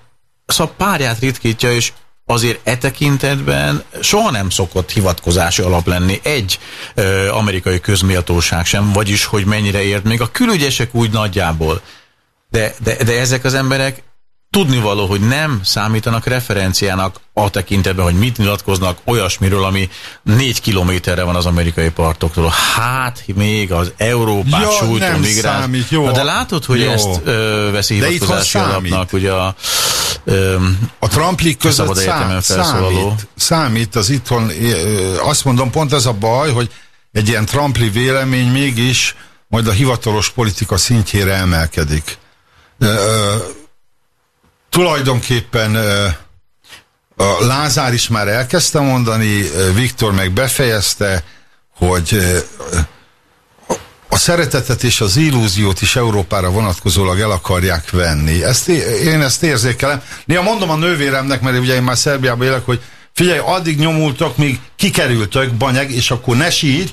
szóval párját ritkítja, és azért e tekintetben soha nem szokott hivatkozási alap lenni egy ö, amerikai közméltóság sem, vagyis hogy mennyire ért még a külügyesek úgy nagyjából. De, de, de ezek az emberek tudnivaló, hogy nem számítanak referenciának a tekintetben, hogy mit nyilatkoznak olyasmiről, ami négy kilométerre van az amerikai partoktól. Hát még az Európát Ja, sújtó nem migráns. számít, jó. Na de látod, hogy Jó. ezt ö, veszi hivatkozási alapnak, ugye a ö, A Trumplik között szám, számít, számít az itthon, ö, azt mondom, pont ez a baj, hogy egy ilyen Trumpli vélemény mégis majd a hivatalos politika szintjére emelkedik. Ö, tulajdonképpen a Lázár is már elkezdte mondani, Viktor meg befejezte, hogy a szeretetet és az illúziót is Európára vonatkozólag el akarják venni. Ezt, én ezt érzékelem. Néha mondom a nővéremnek, mert ugye én már Szerbiában élek, hogy figyelj, addig nyomultak, míg kikerültök, banyeg, és akkor ne sírj,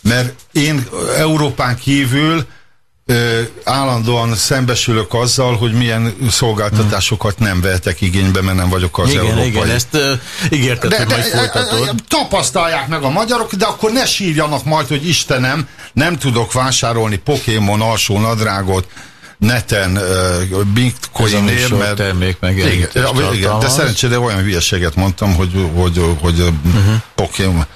mert én Európán kívül állandóan szembesülök azzal, hogy milyen szolgáltatásokat nem vehetek igénybe, mert nem vagyok az igen, európai. igen, ezt ö, ígérted, hogy majd folytatod. tapasztalják meg a magyarok, de akkor ne sírjanak majd, hogy Istenem, nem tudok vásárolni Pokémon alsó nadrágot neten uh, bitcoinért, mert... termék Igen, megjelenítést igen, de szerencsére olyan hülyeséget mondtam, hogy, hogy, hogy uh-huh. Pokémon,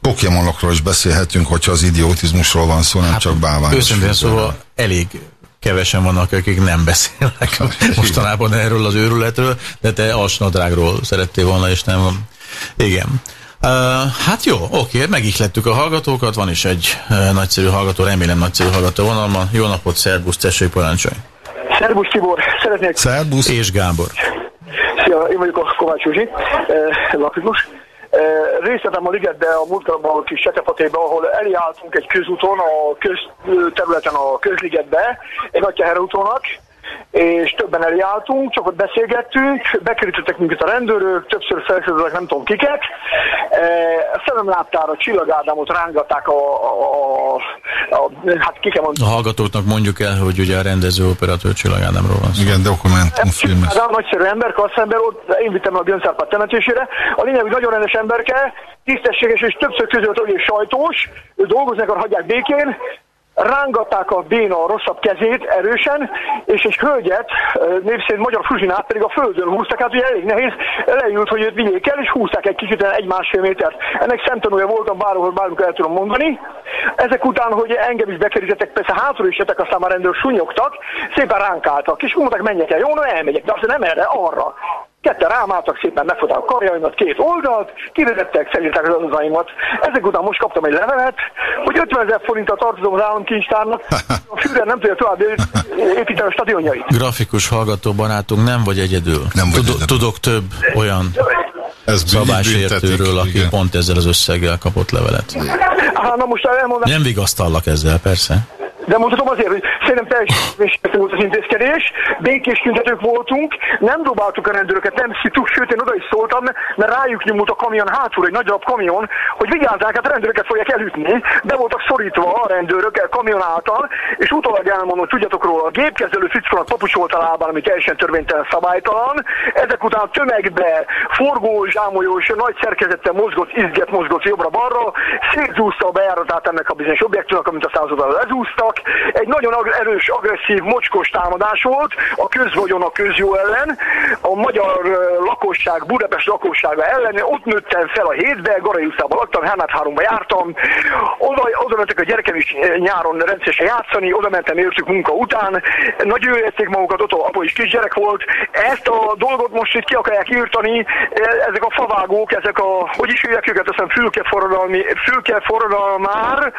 Pokémonokról is beszélhetünk, hogyha az idiotizmusról van szó, nem hát, csak bálványos. Őszintén szóval elég kevesen vannak, akik nem beszélnek mostanában erről az őrületről, de te alsnadrágról szerettél volna, és nem. Igen. Uh, hát jó, oké, megihlettük a hallgatókat, van is egy uh, nagyszerű hallgató, remélem nagyszerű hallgató vonalban. Jó napot, szervusz, tessék parancsolj. Szerbusz Tibor, szeretnék, Szerbusz. És Gábor. szia, én vagyok a Kovács Józsi, eh, grafikus. Részt vettem a ligetbe a múltkorban a kis Csetepatébe, ahol eljártunk egy közúton, a közterületen a közligetbe, egy nagy útónak, és többen eljártunk, csak ott beszélgettünk, bekerítettek minket a rendőrök, többször felszólaltak nem tudom kiket. E, a szemem láttára Csillag Ádámot rángatták a, a, a, a hát ki kell mondani, A hallgatóknak mondjuk el, hogy ugye a rendező operatőr Csillag Ádámról van szó. Igen, dokumentumfilm. ez. Ádám nagyszerű ember, kasszember, ott én vittem a Göncárpát temetésére. A lényeg, hogy nagyon rendes emberke, tisztességes és többször közölt, hogy sajtós, ő dolgozni akar, hagyják békén, rángatták a béna a rosszabb kezét erősen, és egy hölgyet, név szerint magyar Fruzsinát pedig a földön húztak, hát ugye elég nehéz, leült, hogy őt vigyék el, és húzták egy kicsit, egy másfél métert. Ennek szemtanúja voltam, bárhol bármikor el tudom mondani. Ezek után, hogy engem is bekerítettek, persze hátul is jöttek, aztán már rendőr sunyogtak, szépen ránkáltak, és mondták, menjek el, jó, no elmegyek, de azért nem erre, arra. Ketten rám álltak, szépen megfogták a karjaimat, két oldalt, kivezettek, felírták az adataimat. Ezek után most kaptam egy levelet, hogy 50 ezer forinttal tartozom az államkincstárnak, a Führer nem tudja tovább építeni a stadionjait. Grafikus hallgató barátunk nem vagy egyedül. Nem vagy Tudok, egyedül. tudok több olyan Ez szabálysértőről, büntetik, aki igen. pont ezzel az összeggel kapott levelet. Hát na most elmondom, Nem vigasztallak ezzel, persze. De mondhatom azért, hogy szerintem teljesen volt az intézkedés, békés tüntetők voltunk, nem dobáltuk a rendőröket, nem szittuk, sőt én oda is szóltam, mert rájuk nyomult a kamion hátul, egy nagy darab kamion, hogy vigyázzák, hát a rendőröket fogják elütni, be voltak szorítva a rendőrök a kamion által, és utólag elmondom, hogy tudjatok róla, a gépkezelő fickónak papucs volt a lábán, ami teljesen törvénytelen szabálytalan, ezek után tömegbe, forgó, zsámolyós, nagy szerkezettel mozgott, izget mozgott jobbra-balra, szétzúzta a bejáratát ennek a bizonyos objektumnak, amit a századal lezúztak. Egy nagyon ag- erős, agresszív, mocskos támadás volt a közvagyon a közjó ellen, a magyar lakosság, Budapest lakossága ellen. Ott nőttem fel a hétbe, Garai utcában laktam, Hánát háromba jártam, oda, oda mentek a gyerekem is nyáron rendszeresen játszani, oda mentem értük munka után, nagyon érték magukat, ott apa is kisgyerek volt. Ezt a dolgot most itt ki akarják írtani, ezek a favágók, ezek a, hogy is hívják őket, azt hiszem fülke forradalmi, fülke forradalmár,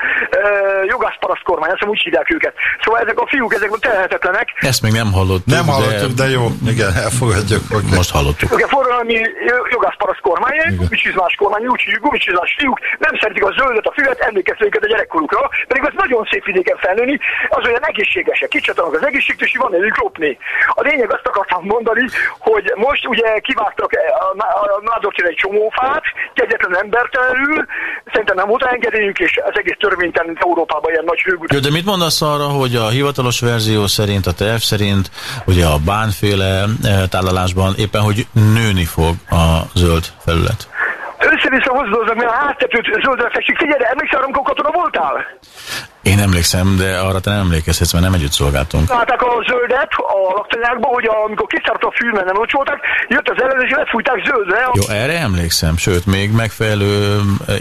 jogászparaszt kormány, azt hiszem úgy hívják őket. Szóval ezek a fiúk, ezek tehetetlenek, Ezt még nem hallottuk, Nem hallottuk, de jó, igen, elfogadjuk. Okay. most hallottuk. Ugye forradalmi jogászparaszt kormány, gumicsizmás kormány, úgy gumicsizmás fiúk, nem szeretik a zöldet, a füvet, emlékeztető őket a gyerekkorukra, pedig az nagyon szép vidéken felnőni, az olyan egészségesek, kicsatanak az egészségtől, és van elég lopni. A lényeg azt akartam mondani, hogy most ugye kivágtak a, a Nádorcsén egy csomó fát, kegyetlen embertelenül, szerintem nem volt engedélyük, és az egész törvénytelen Európában ilyen nagy hőgút. Jó, de mit mondasz arra, hogy a hivatalos verzió szerint, a terv szerint, ugye a bánféle eh, tálalásban éppen, hogy nőni fog a zöld felület? Össze-vissza hozzá, mert a háztetőt zöldre festik. Figyelj, emlékszel, amikor katona voltál? Én emlékszem, de arra te nem emlékezhetsz, mert nem együtt szolgáltunk. Látták a zöldet a laktanyákban, hogy amikor kiszárt a fű, mert nem locsolták, jött az ellen, és lefújták zöldre. Jó, erre emlékszem, sőt, még megfelelő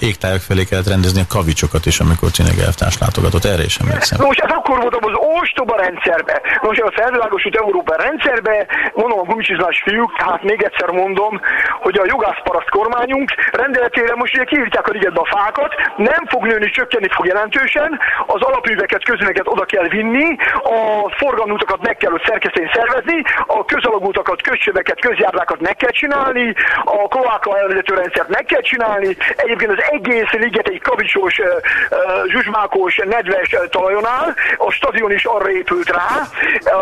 égtájak felé kellett rendezni a kavicsokat is, amikor Cinege elvtárs látogatott, erre is emlékszem. Most ez akkor voltam az ostoba rendszerbe. Most a felvilágosult Európa rendszerbe, mondom a gumicsizmás fiúk, tehát még egyszer mondom, hogy a jogászparaszt kormányunk rendeletére most ugye kiírtják a ligetbe a fákat, nem fog nőni, csökkenni fog jelentősen, az alapműveket, közműveket oda kell vinni, a forgalmutakat meg kell ott szervezni, a közalagútakat, közsöveket, közjárdákat meg kell csinálni, a kloáka rendszert meg kell csinálni, egyébként az egész liget egy kavicsos, zsuzsmákos, nedves talajon áll, a stadion is arra épült rá,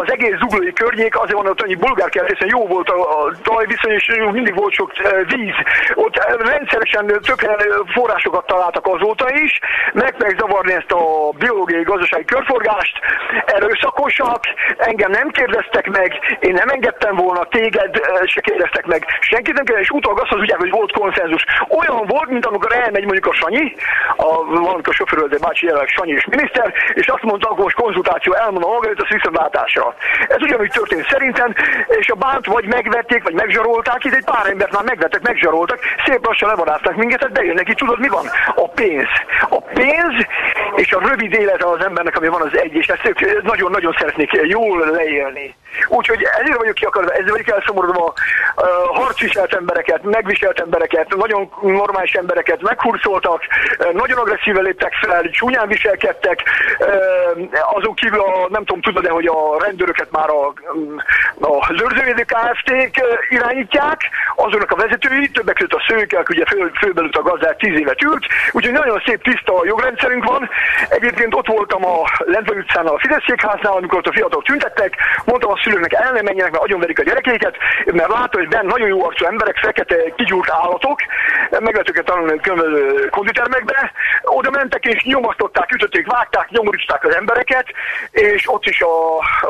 az egész zuglói környék, azért van ott annyi bulgár kert, hiszen jó volt a, talajviszony, és mindig volt sok víz. Ott rendszeresen több forrásokat találtak azóta is, meg meg zavarni ezt a biológiai gazdasági körforgást, erőszakosak, engem nem kérdeztek meg, én nem engedtem volna, téged ö, se kérdeztek meg, senkit nem kérdeztek, és utólag azt az hogy volt konszenzus. Olyan volt, mint amikor elmegy mondjuk a Sanyi, a, valamikor a sofőrölde bácsi jelenleg Sanyi és miniszter, és azt mondta, hogy most konzultáció elmondom a viszontlátásra. Ez ugyanúgy történt szerintem, és a bánt vagy megvették, vagy megzsarolták, itt egy pár embert már megvettek, megzsaroltak, szép lassan levarázták minket, hát bejönnek itt, tudod mi van? A pénz. A pénz és a rövid élete az embernek, ami van az egy, és ezt nagyon-nagyon szeretnék jól leélni. Úgyhogy ezért vagyok kiakadva, ezért vagyok elszomorodva uh, harcviselt embereket, megviselt embereket, nagyon normális embereket meghurcoltak, nagyon agresszíven léptek fel, csúnyán viselkedtek, uh, azon kívül a, nem tudom, tudod-e, hogy a rendőröket már a, a zörzővédő Kft-k irányítják, azoknak a vezetői, többek között a szőkelk, ugye fő, főbelült a gazdák tíz évet ült, úgyhogy nagyon szép tiszta jogrendszerünk van. Egyébként ott voltam a Lendvai utcán a Fidesz székháznál, amikor ott a fiatalok tüntettek, mondtam a szülőnek el nem menjenek, mert agyonverik a gyerekeiket, mert látta, hogy benne nagyon jó arcú emberek, fekete, kigyúrt állatok, meg lehet őket tanulni különböző konditermekbe, oda mentek és nyomasztották, ütötték, vágták, nyomorították az embereket, és ott is a,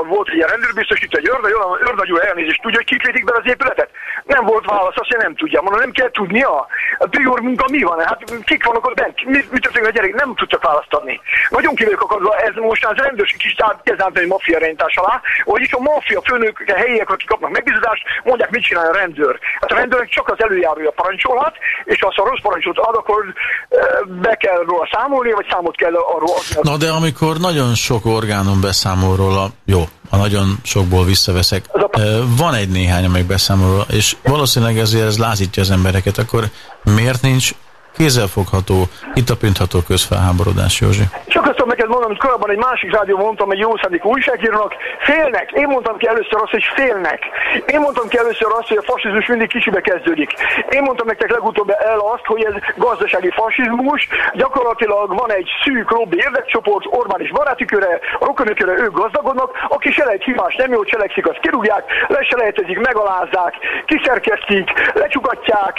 volt egy ilyen rendőrbiztosító, egy őrnagy, olyan őrnagyú elnézést tudja, hogy kik be az épületet? Nem volt válasz, azt nem tudja. Mondom, nem kell tudnia. A prior munka mi van? Hát kik vannak ott bent? Mi, mi a gyerek? Nem tudtak választ adni. Nagyon kívülök akadva, ez most az rendőrség is kezdett egy maffia rendítás alá, vagyis a maffia főnök, a helyiek, akik kapnak megbízást, mondják, mit csinál a rendőr. Hát a rendőrnek csak az előjárója parancsolhat, és ha a rossz parancsot ad, akkor be kell róla számolni, vagy számot kell arról adni. Na de amikor nagyon sok orgánum beszámol róla, jó, a nagyon sokból visszaveszek, van egy néhány, amely beszámol róla, és valószínűleg ezért ez lázítja az embereket, akkor miért nincs kézzelfogható, kitapintható közfelháborodás, Józsi. Csak azt tudom neked mondani, amit korábban egy másik rádió mondtam, egy jó szándékú újságírónak, félnek. Én mondtam ki először azt, hogy félnek. Én mondtam ki először azt, hogy a fasizmus mindig kicsibe kezdődik. Én mondtam nektek legutóbb el azt, hogy ez gazdasági fasizmus. Gyakorlatilag van egy szűk lobby érdekcsoport, Orbán is baráti köre, a rokonököre ők gazdagodnak, aki se lehet hibás, nem jól cselekszik, azt kirúgják, leselejtezik, megalázzák, kiszerkesztik, lecsukatják.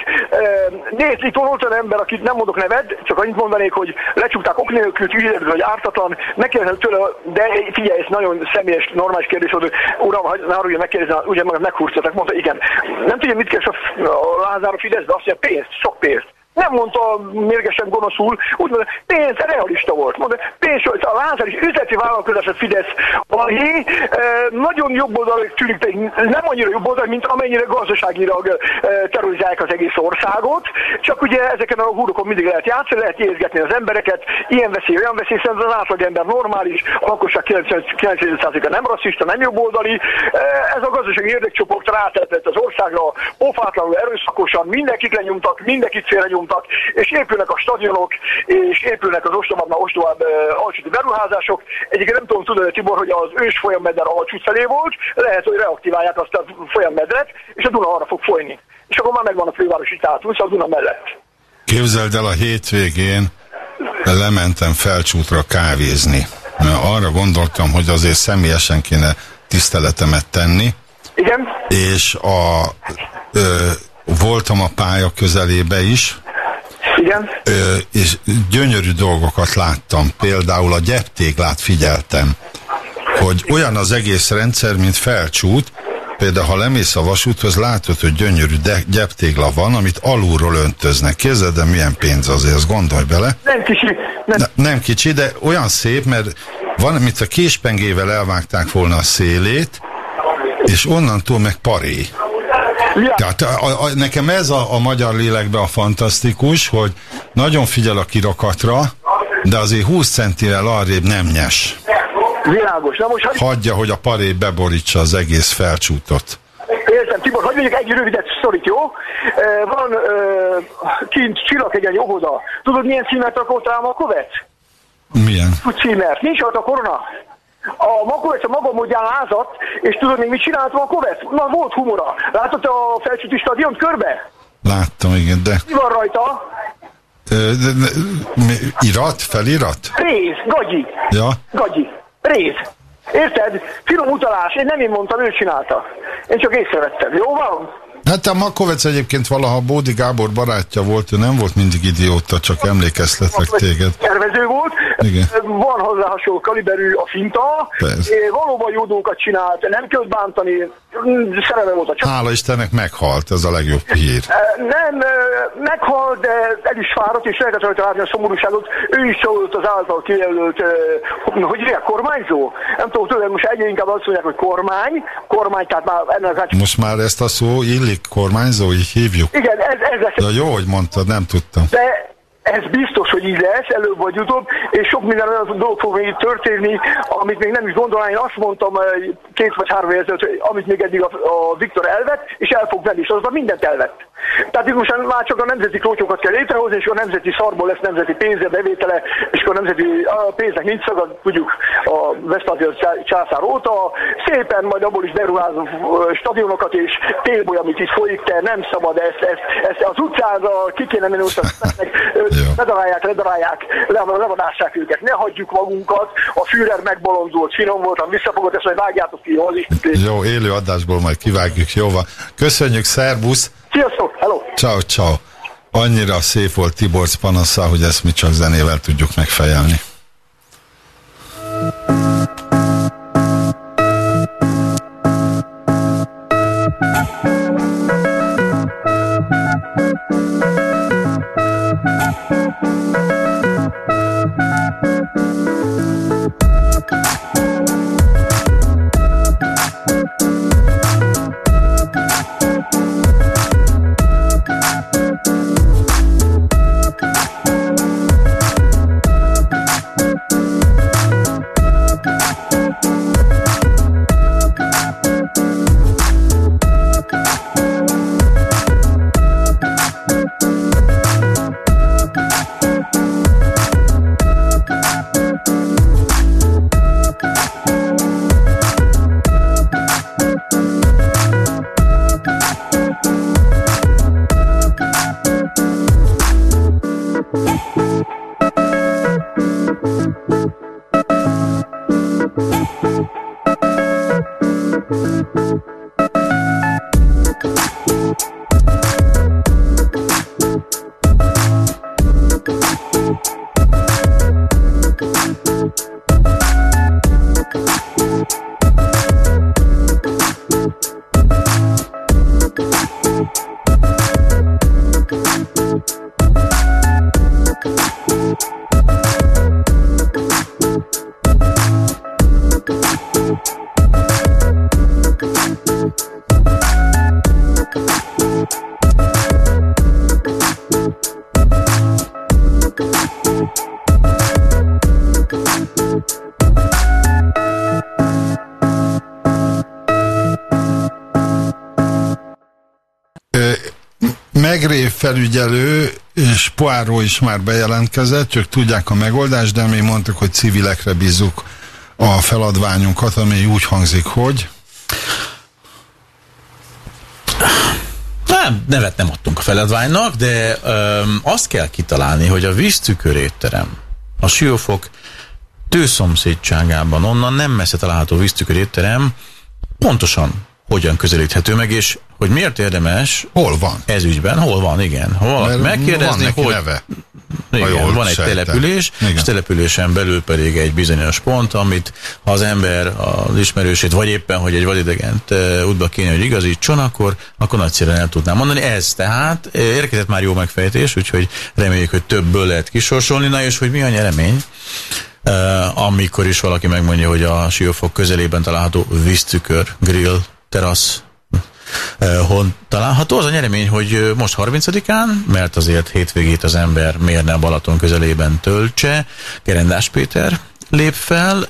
Nézd, itt ember, akit nem mondok neved, csak annyit mondanék, hogy lecsukták ok nélkül, ügyletben, hogy ártatlan, megkérdezem tőle, de figyelj, ez nagyon személyes, normális kérdés hogy uram, ne arra, hogy megkérdezem, ugye magad meghurcoltak, mondta, igen. Nem tudja, mit a, a Lázár a Fideszbe, azt mondja, pénzt, sok pénzt. Nem mondta mérgesen gonoszul, úgy mondta, pénz, realista volt. Mondta, pénz, a Lázár is üzleti vállalkozás a Fidesz valami, e, nagyon jobb oldal tűnik, nem annyira jobb oldal, mint amennyire gazdaságilag e, terrorizálják az egész országot, csak ugye ezeken a húrokon mindig lehet játszani, lehet érzgetni az embereket, ilyen veszély, olyan veszély, szerintem az átlagember normális, a lakosság 90%-a nem rasszista, nem jobboldali. E, ez a gazdasági érdekcsoport rátelepett az országra, pofátlanul, erőszakosan, mindenkit lenyomtak, mindenkit félrenyomtak, nyomtak, és épülnek a stadionok, és épülnek az ostobabb, ostobább uh, alcsúti beruházások. Egyébként nem tudom tudni, Tibor, hogy az ős folyammedder alcsút felé volt, lehet, hogy reaktiválják azt a folyammedret, és a Duna arra fog folyni. És akkor már megvan a fővárosi tátusz a Duna mellett. Képzeld el, a hétvégén lementem felcsútra kávézni. Mert arra gondoltam, hogy azért személyesen kéne tiszteletemet tenni. Igen. És a, ö, voltam a pálya közelébe is, igen. Ö, és gyönyörű dolgokat láttam. Például a gyeptéglát figyeltem, hogy olyan az egész rendszer, mint felcsút, Például, ha lemész a vasúthoz, látod, hogy gyönyörű de gyeptégla van, amit alulról öntöznek. Képzeld, de milyen pénz azért, azt gondolj bele. Nem kicsi. Nem. Ne, nem kicsi, de olyan szép, mert van, mint a késpengével elvágták volna a szélét, és onnantól meg paré. Ja. Tehát a, a, nekem ez a, a magyar lélekben a fantasztikus, hogy nagyon figyel a kirakatra, de azért 20 centivel arrébb nem nyes. Világos. Na most, hogy... Hagyja, hogy a paré beborítsa az egész felcsútot. Értem, Tibor, hogy mondjuk egy rövidet szorít, jó? E, van e, kint Csillaghegyen Óvoda. Tudod, milyen címet rakott rám a követ? Milyen? Címert. Nincs ott a korona. A Makovec a maga módján lázadt, és tudod még mit csinált a Makovec? Na, volt humora. Látod a felcsúti stadion körbe? Láttam, igen, de... Mi van rajta? Ö, de, de mi, irat? Felirat? Réz, gagyi. Ja? Gagyi. Réz. Érted? Finom utalás. Én nem én mondtam, ő csinálta. Én csak észrevettem. Jó van? Hát a Makovec egyébként valaha Bódi Gábor barátja volt, ő nem volt mindig idióta, csak emlékeztetlek téged. Tervező volt, Igen. van hozzá hasonló kaliberű a finta, Persze. Valóban jó dolgokat csinált, nem kell bántani, Mm, szerelme volt a csapat. Hála Istennek meghalt, ez a legjobb hír. Nem, meghalt, de el is fáradt, és lehetett rajta látni a szomorúságot. Ő is szólt az által kijelölt, hogy hívják, kormányzó? Nem tudom, tőle most egyre inkább azt mondják, hogy kormány, kormány, tehát már ennek az Most már ezt a szó illik kormányzó, így hívjuk. Igen, ez, ez lesz. Ja, jó, hogy mondtad, nem tudtam. De ez biztos, hogy így lesz, előbb vagy utóbb, és sok minden olyan dolog fog még történni, amit még nem is gondolnám. Én azt mondtam eh, két vagy három évvel amit még eddig a, a Viktor elvett, és el fog venni, és azban mindent elvett. Tehát itt most már csak a nemzeti klótyokat kell létrehozni, és a nemzeti szarból lesz nemzeti pénze, bevétele, és akkor a nemzeti a pénznek nincs szaga, tudjuk a Veszpátia császár óta. Szépen majd abból is beruházom ö, stadionokat és télboly, amit itt folyik, te nem szabad ezt, ezt, ezt az utcára ki kéne menni, Jó. ledarálják, ledarálják, le- levadássák őket. Ne hagyjuk magunkat, a Führer megbolondult, finom voltam, visszafogott, ezt majd vágjátok ki, az is. Jó, élő adásból majd kivágjuk, jó van. Köszönjük, szervusz! Sziasztok, hello! Ciao, ciao. Annyira szép volt Tiborc panasza, hogy ezt mi csak zenével tudjuk megfejelni. Felügyelő és Poirot is már bejelentkezett, ők tudják a megoldást, de mi mondtuk, hogy civilekre bízzuk a feladványunkat, ami úgy hangzik, hogy Nem, nevet nem adtunk a feladványnak, de öm, azt kell kitalálni, hogy a víztükör étterem, a Siófok tőszomszédságában, onnan nem messze található víztükör étterem, pontosan hogyan közelíthető meg, és hogy miért érdemes hol van. ez ügyben, hol van, igen. Hol, Mert megkérdezni, van hogy neve. igen, jól van egy sejtem. település, Igen. és településen belül pedig egy bizonyos pont, amit ha az ember az ismerősét, vagy éppen, hogy egy vadidegent útba kéne, hogy igazítson, akkor, akkor nagyszerűen el tudnám mondani. Ez tehát érkezett már jó megfejtés, úgyhogy reméljük, hogy többből lehet kisorsolni, na és hogy mi a nyeremény? Uh, amikor is valaki megmondja, hogy a Siófok közelében található víztükör, grill, terasz, hon található. Az a nyeremény, hogy uh, most 30-án, mert azért hétvégét az ember mérne a Balaton közelében töltse, Gerendás Péter lép fel,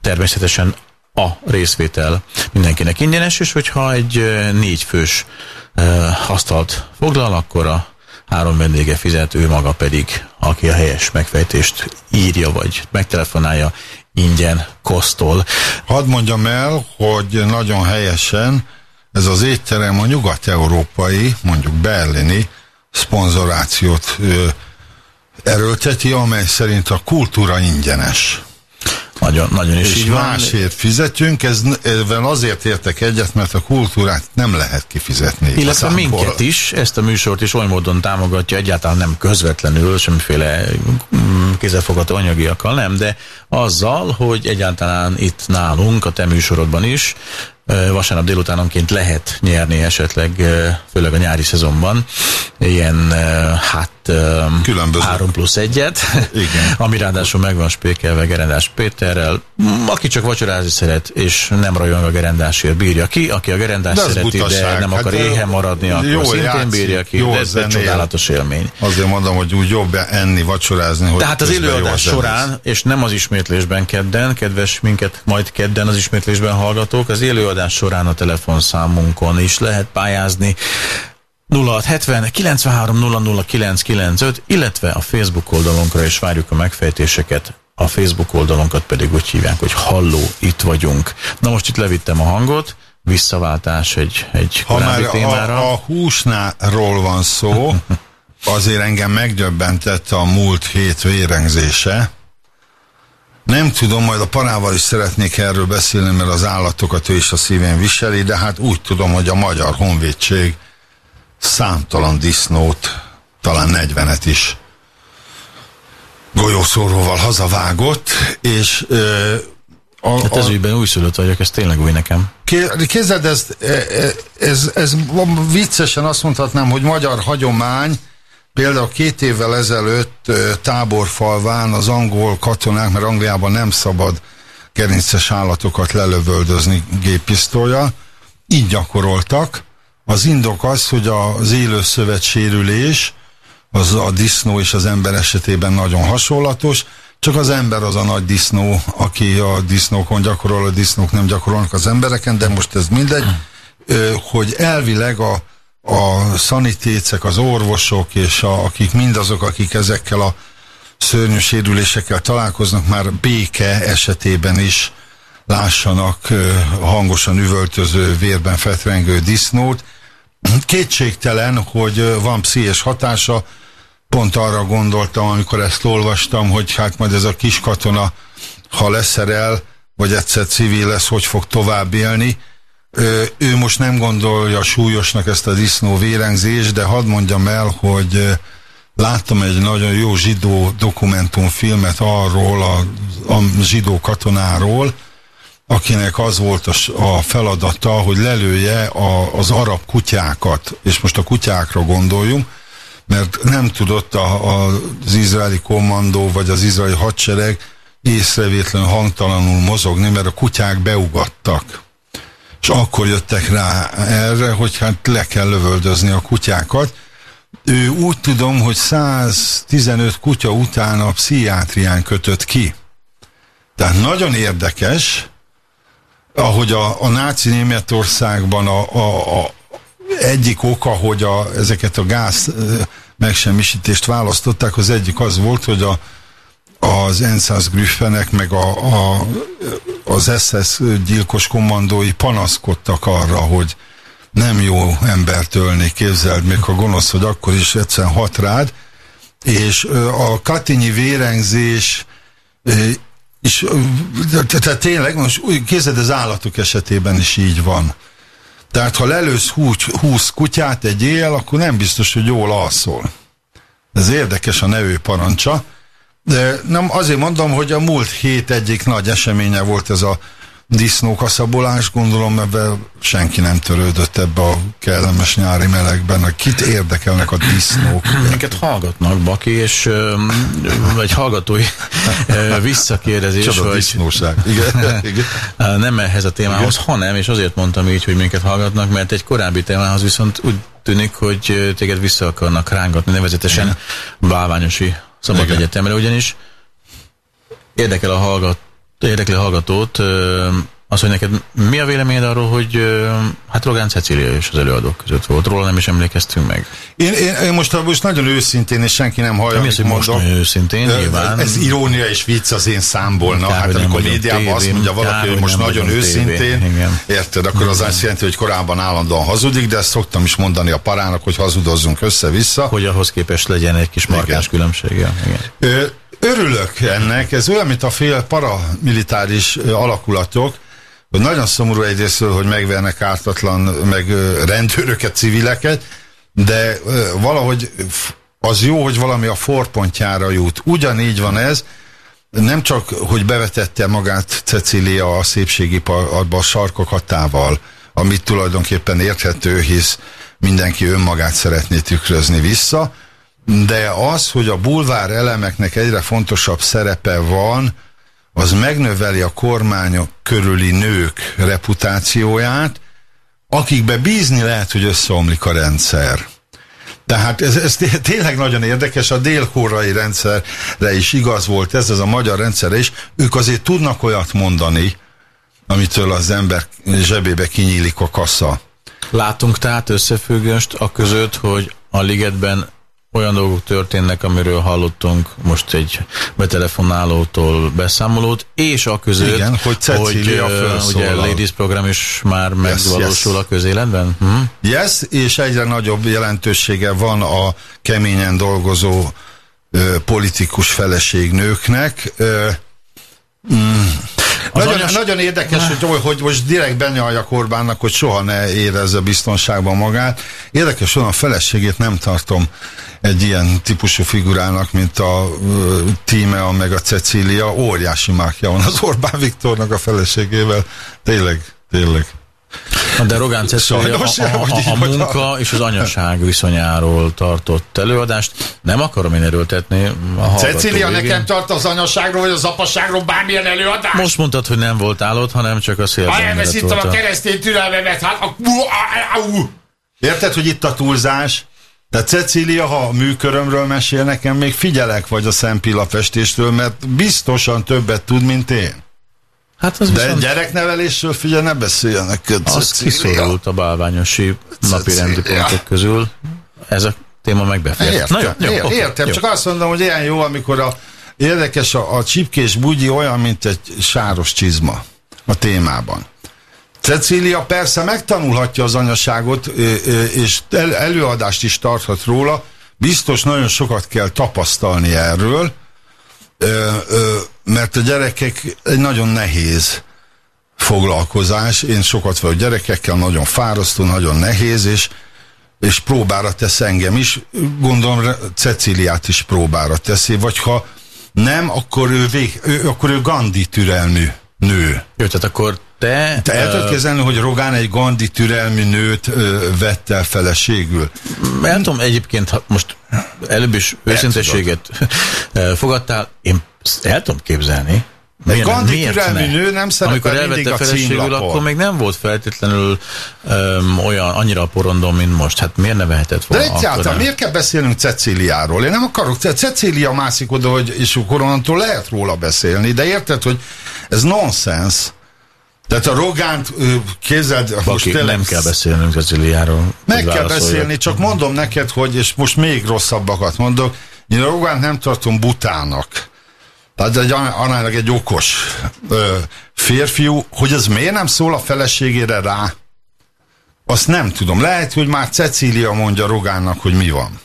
természetesen a részvétel mindenkinek ingyenes, és hogyha egy ö, négy fős ö, asztalt foglal, akkor a három vendége fizet, ő maga pedig, aki a helyes megfejtést írja, vagy megtelefonálja, ingyen kosztol. Hadd mondjam el, hogy nagyon helyesen ez az étterem a nyugat-európai, mondjuk berlini szponzorációt ö, erőlteti, amely szerint a kultúra ingyenes. Nagyon, nagyon is És így van. másért fizetünk, ez, ezzel azért értek egyet, mert a kultúrát nem lehet kifizetni. Illetve minket is, ezt a műsort is oly módon támogatja, egyáltalán nem közvetlenül, semmiféle mm, kézzelfogható anyagiakkal, nem, de azzal, hogy egyáltalán itt nálunk, a te műsorodban is, vasárnap délutánonként lehet nyerni esetleg, főleg a nyári szezonban, ilyen, hát Különböző. 3 plusz egyet, Igen. ami ráadásul meg van spékelve Gerendás Péterrel, aki csak vacsorázni szeret, és nem rajong a gerendásért, bírja ki, aki a gerendás De szereti, de butaság. nem Hát, akar ö, éhen maradni, akkor jól szintén játszik, bírja ki, jól de ez egy csodálatos élmény. Azért mondom, hogy úgy jobb enni, vacsorázni, hogy Tehát az élőadás zenész. során, és nem az ismétlésben kedden, kedves minket majd kedden az ismétlésben hallgatók, az élőadás során a telefonszámunkon is lehet pályázni 0670 93 00 995, illetve a Facebook oldalunkra is várjuk a megfejtéseket. A Facebook oldalunkat pedig úgy hívják, hogy Halló, itt vagyunk. Na most itt levittem a hangot, visszaváltás egy, egy Ha korábbi már témára. a, a húsnáról van szó, azért engem megdöbbentett a múlt hét vérengzése. Nem tudom, majd a parával is szeretnék erről beszélni, mert az állatokat ő is a szívén viseli, de hát úgy tudom, hogy a Magyar Honvédség számtalan disznót, talán 40-et is golyószóróval hazavágott, és ö, a, Hát ez ügyben újszülött vagyok, ez tényleg új nekem. Ké- Képzeld, ez, ez, ez viccesen azt mondhatnám, hogy magyar hagyomány, például két évvel ezelőtt táborfalván az angol katonák, mert Angliában nem szabad gerinces állatokat lelövöldözni géppisztolya, így gyakoroltak. Az indok az, hogy az élőszövet sérülés, az a disznó és az ember esetében nagyon hasonlatos, csak az ember az a nagy disznó, aki a disznókon gyakorol, a disznók nem gyakorolnak az embereken, de most ez mindegy, hogy elvileg a, a szanitécek, az orvosok és a, akik mindazok, akik ezekkel a szörnyű sérülésekkel találkoznak, már béke esetében is lássanak hangosan üvöltöző, vérben fetrengő disznót. Kétségtelen, hogy van pszichés hatása, pont arra gondoltam, amikor ezt olvastam, hogy hát majd ez a kis katona, ha leszerel, vagy egyszer civil lesz, hogy fog tovább élni. Ő most nem gondolja súlyosnak ezt a disznó vérengzést, de hadd mondjam el, hogy láttam egy nagyon jó zsidó dokumentumfilmet arról, a, a zsidó katonáról, akinek az volt a, a feladata, hogy lelője a, az arab kutyákat, és most a kutyákra gondoljunk, mert nem tudott a, a, az izraeli kommandó vagy az izraeli hadsereg észrevétlenül hangtalanul mozogni, mert a kutyák beugattak. És akkor jöttek rá erre, hogy hát le kell lövöldözni a kutyákat. Ő úgy tudom, hogy 115 kutya után a pszichiátrián kötött ki. Tehát nagyon érdekes, ahogy a, a náci Németországban a, a, a egyik oka, hogy a, ezeket a gáz megsemmisítést választották, az egyik az volt, hogy a, az Enszáz Grüffenek meg a, a, az SS gyilkos kommandói panaszkodtak arra, hogy nem jó embert ölni, képzeld még, ha gonosz, hogy akkor is egyszerűen hat rád, és a katinyi vérengzés és tehát tényleg, most úgy képzeld, az állatok esetében is így van. Tehát ha lelősz 20, 20 kutyát egy éjjel, akkor nem biztos, hogy jól alszol. Ez érdekes a nevő parancsa. De nem, azért mondom, hogy a múlt hét egyik nagy eseménye volt ez a disznókaszabolás, gondolom ebben senki nem törődött ebbe a kellemes nyári melegben, kit érdekelnek a disznók. Minket hallgatnak, Baki, és egy hallgatói visszakérdezés, Csoda hogy disznóság. Igen, igen. Nem ehhez a témához, hanem, és azért mondtam így, hogy minket hallgatnak, mert egy korábbi témához viszont úgy tűnik, hogy téged vissza akarnak rángatni, nevezetesen Bálványosi Szabad Igen. Egyetemre, ugyanis érdekel a hallgat, érdekli a hallgatót az, hogy neked mi a véleményed arról, hogy hát Rogán Cecília is az előadók között volt. Róla nem is emlékeztünk meg. Én, én, én most, most nagyon őszintén, és senki nem hallja, amit most mondok. őszintén, nyilván. Ez irónia és vicc az én számból. Na, hát amikor médiában azt mondja valaki, kár, hogy most nagyon őszintén, Igen. érted, akkor az azt jelenti, hogy korábban állandóan hazudik, de ezt szoktam is mondani a parának, hogy hazudozzunk össze-vissza. Hogy ahhoz képest legyen egy kis markáns különbsége. Igen. Örülök ennek, ez olyan, mint a fél paramilitáris alakulatok, hogy nagyon szomorú egyrésztől, hogy megvernek ártatlan, meg rendőröket, civileket, de valahogy az jó, hogy valami a forpontjára jut. Ugyanígy van ez, nem csak, hogy bevetette magát Cecília a szépségiparba a sarkok hatával, amit tulajdonképpen érthető, hisz mindenki önmagát szeretné tükrözni vissza, de az, hogy a bulvár elemeknek egyre fontosabb szerepe van, az megnöveli a kormányok körüli nők reputációját, akikbe bízni lehet, hogy összeomlik a rendszer. Tehát ez, ez té- tényleg nagyon érdekes, a délkórai rendszerre is igaz volt ez, ez a magyar rendszerre is, ők azért tudnak olyat mondani, amitől az ember zsebébe kinyílik a kassa. Látunk tehát összefüggést a között, hogy a ligetben olyan dolgok történnek, amiről hallottunk most egy betelefonálótól beszámolót, és a között, Igen, hogy Cecília hogy, felszólal. ugye Ladies program is már megvalósul yes. a közéletben. Hm? Yes, és egyre nagyobb jelentősége van a keményen dolgozó ö, politikus feleségnőknek. Ö, mm, nagyon, anyas- nagyon érdekes, hogy, hogy most direkt benyaljak Orbánnak, hogy soha ne érezze biztonságban magát. Érdekes, hogy a feleségét nem tartom egy ilyen típusú figurának, mint a ö, Tímea meg a Cecília. Óriási mákja van az Orbán Viktornak a feleségével. Tényleg, tényleg. De Rogán Cecília a, a, a, a munka és az anyaság viszonyáról tartott előadást. Nem akarom én erőltetni a Cecília végén. nekem tart az anyaságról, vagy az apasságról bármilyen előadás? Most mondtad, hogy nem volt állott, hanem csak a Ha szélben elveszítem volt a a... keresztény türelmemet, hát a... Érted, hogy itt a túlzás? De Cecília, ha a műkörömről mesél nekem, még figyelek vagy a szempillafestéstől, mert biztosan többet tud, mint én. Hát az De viszont gyereknevelésről figyelj, ne beszéljenek. az kiszorult a bálványosi napi rendi pontok közül. Ez a téma megbefért. Értem, Na jó, jó, értem jó. csak azt mondom, hogy ilyen jó, amikor a érdekes a, a csipkés bugyi olyan, mint egy sáros csizma a témában. Cecília persze megtanulhatja az anyaságot, és el, előadást is tarthat róla, biztos nagyon sokat kell tapasztalni erről, mert a gyerekek egy nagyon nehéz foglalkozás. Én sokat vagyok gyerekekkel, nagyon fárasztó, nagyon nehéz, és, és próbára tesz engem is. Gondolom Ceciliát is próbára teszi, vagy ha nem, akkor ő, vég, ő, akkor ő Gandhi türelmű nő. Jó, tehát akkor te... Te el tudod képzelni, hogy Rogán egy Gandhi türelmű nőt ö, vett el feleségül? El tudom egyébként, ha most előbb is őszintességet fogadtál, én el tudom képzelni. Miért, Gandhi miért türelmű ne? nő nem szerepel Amikor elvette a feleségül, akkor még nem volt feltétlenül um, olyan, annyira a porondon, mint most. Hát miért ne vehetett De volna? akkor egyáltalán miért kell beszélnünk Ceciliáról? Én nem akarok, Ce- Cecília mászik oda, hogy, és akkor onnantól lehet róla beszélni, de érted, hogy ez nonsens. Tehát a Rogánt képzeld, most Baki, tényleg nem kell beszélnünk Ceciliáról. Meg kell beszélni, csak mondom neked, hogy, és most még rosszabbakat mondok, én a Rogánt nem tartom butának. Tehát egy aránylag egy okos ö, férfiú, hogy ez miért nem szól a feleségére rá, azt nem tudom. Lehet, hogy már Cecília mondja Rogánnak, hogy mi van.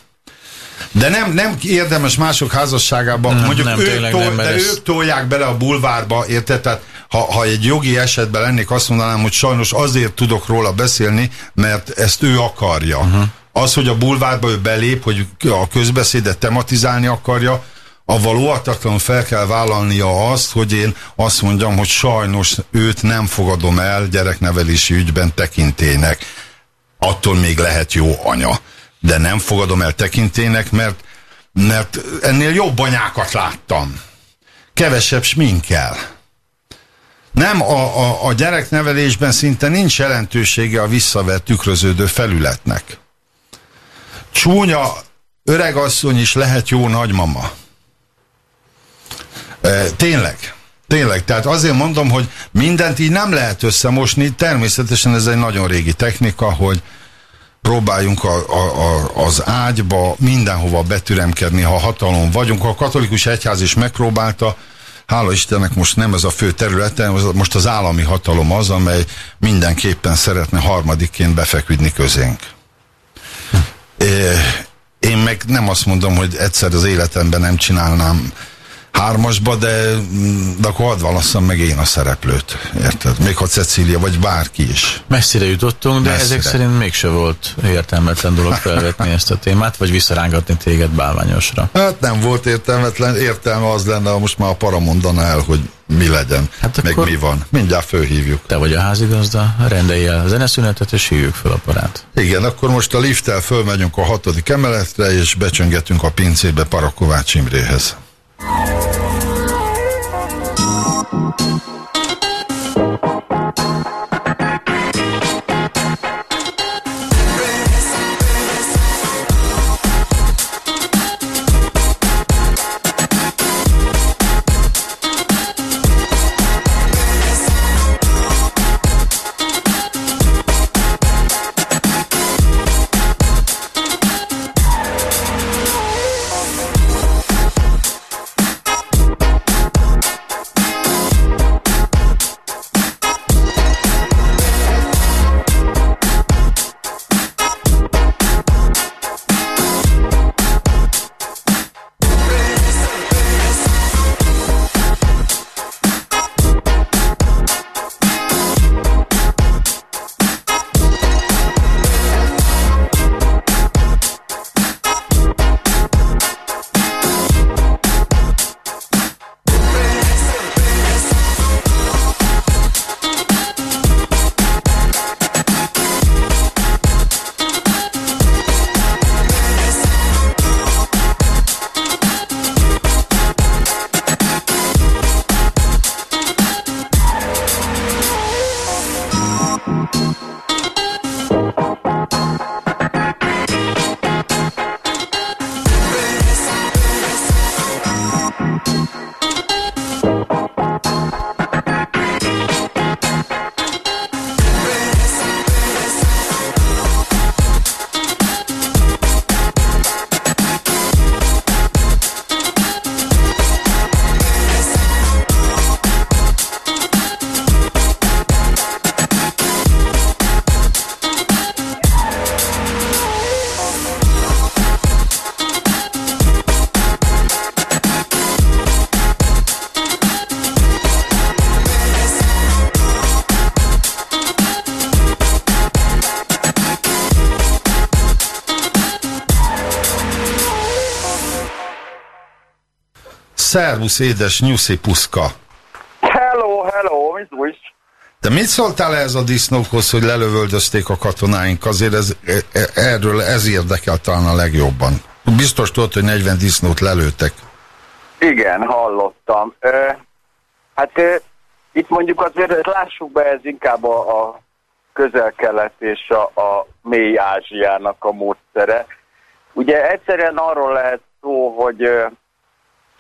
De nem, nem érdemes mások házasságában, Nem, mondjuk nem, ők, tol, nem, de ez- ők tolják bele a bulvárba, érted? Tehát ha, ha egy jogi esetben lennék, azt mondanám, hogy sajnos azért tudok róla beszélni, mert ezt ő akarja. Mhm. Uh-huh. Az, hogy a bulvárba ő belép, hogy a közbeszédet tematizálni akarja, avval óvatatlanul fel kell vállalnia azt, hogy én azt mondjam, hogy sajnos őt nem fogadom el gyereknevelési ügyben tekintének. Attól még lehet jó anya. De nem fogadom el tekintének, mert, mert ennél jobb anyákat láttam. Kevesebb sminkel. Nem, a, a, a gyereknevelésben szinte nincs jelentősége a visszavett tükröződő felületnek. Csúnya öregasszony is lehet jó nagymama. Tényleg. Tényleg, tehát azért mondom, hogy mindent így nem lehet összemosni, természetesen ez egy nagyon régi technika, hogy próbáljunk a, a, a, az ágyba mindenhova betüremkedni, ha hatalom vagyunk. A katolikus egyház is megpróbálta, hála Istennek most nem ez a fő területe, most az állami hatalom az, amely mindenképpen szeretne harmadikként befeküdni közénk. Én meg nem azt mondom, hogy egyszer az életemben nem csinálnám hármasba, de, mm, de akkor hadd válasszam meg én a szereplőt, érted? Még ha Cecília, vagy bárki is. Messzire jutottunk, de Messzire. ezek szerint mégse volt értelmetlen dolog felvetni ezt a témát, vagy visszarángatni téged bálványosra. Hát nem volt értelmetlen, értelme az lenne, ha most már a para mondaná el, hogy mi legyen, Hát meg mi van. Mindjárt fölhívjuk. Te vagy a házigazda, rendelj el a zeneszünetet, és hívjuk fel a parát. Igen, akkor most a lifttel fölmegyünk a hatodik emeletre, és becsöngetünk a pincébe Parakovács Imréhez. Thank you. Szervusz, édes nyuszi puszka. Hello, hello, mit új? De mit szóltál ez a disznókhoz, hogy lelövöldözték a katonáink? Azért ez, e- e- erről ez érdekel talán a legjobban. Biztos tudod, hogy 40 disznót lelőttek. Igen, hallottam. Ö, hát ö, itt mondjuk azért lássuk be, ez inkább a, a közel-kelet és a, a mély Ázsiának a módszere. Ugye egyszerűen arról lehet szó, hogy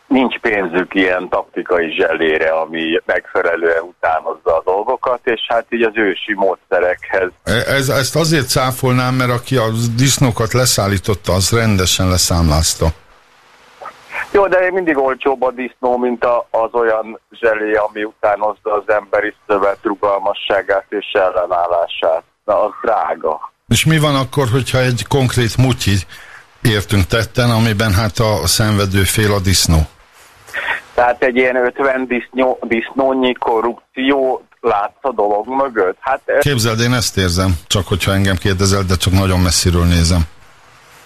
nincs pénzük ilyen taktikai zselére, ami megfelelően utánozza a dolgokat, és hát így az ősi módszerekhez. E- Ez, ezt azért cáfolnám, mert aki a disznókat leszállította, az rendesen leszámlázta. Jó, de mindig olcsóbb a disznó, mint a, az olyan zselé, ami utánozza az emberi szövet rugalmasságát és ellenállását. Na, az drága. És mi van akkor, hogyha egy konkrét mutyi értünk tetten, amiben hát a, a szenvedő fél a disznó? Tehát egy ilyen 50 disznó, disznónyi korrupció látsz a dolog mögött. Hát Képzeld, én ezt érzem, csak hogyha engem kérdezel, de csak nagyon messziről nézem.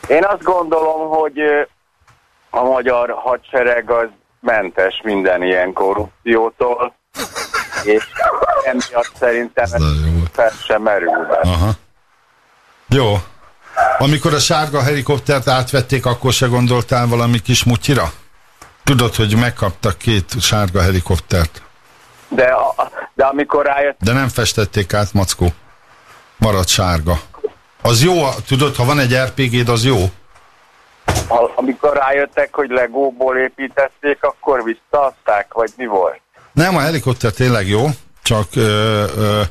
én azt gondolom, hogy a magyar hadsereg az mentes minden ilyen korrupciótól, és emiatt szerintem ez fel sem merül be. Aha. Jó. Amikor a sárga helikoptert átvették, akkor se gondoltál valami kis mutyira? Tudod, hogy megkaptak két sárga helikoptert, De, de amikor rájött, de nem festették át, Mackó. Maradt sárga. Az jó, tudod, ha van egy RPG-d, az jó. ha- amikor rájöttek, hogy legóból építették, akkor visszaadták, vagy mi volt? Nem, a helikopter tényleg jó, csak ö, ö,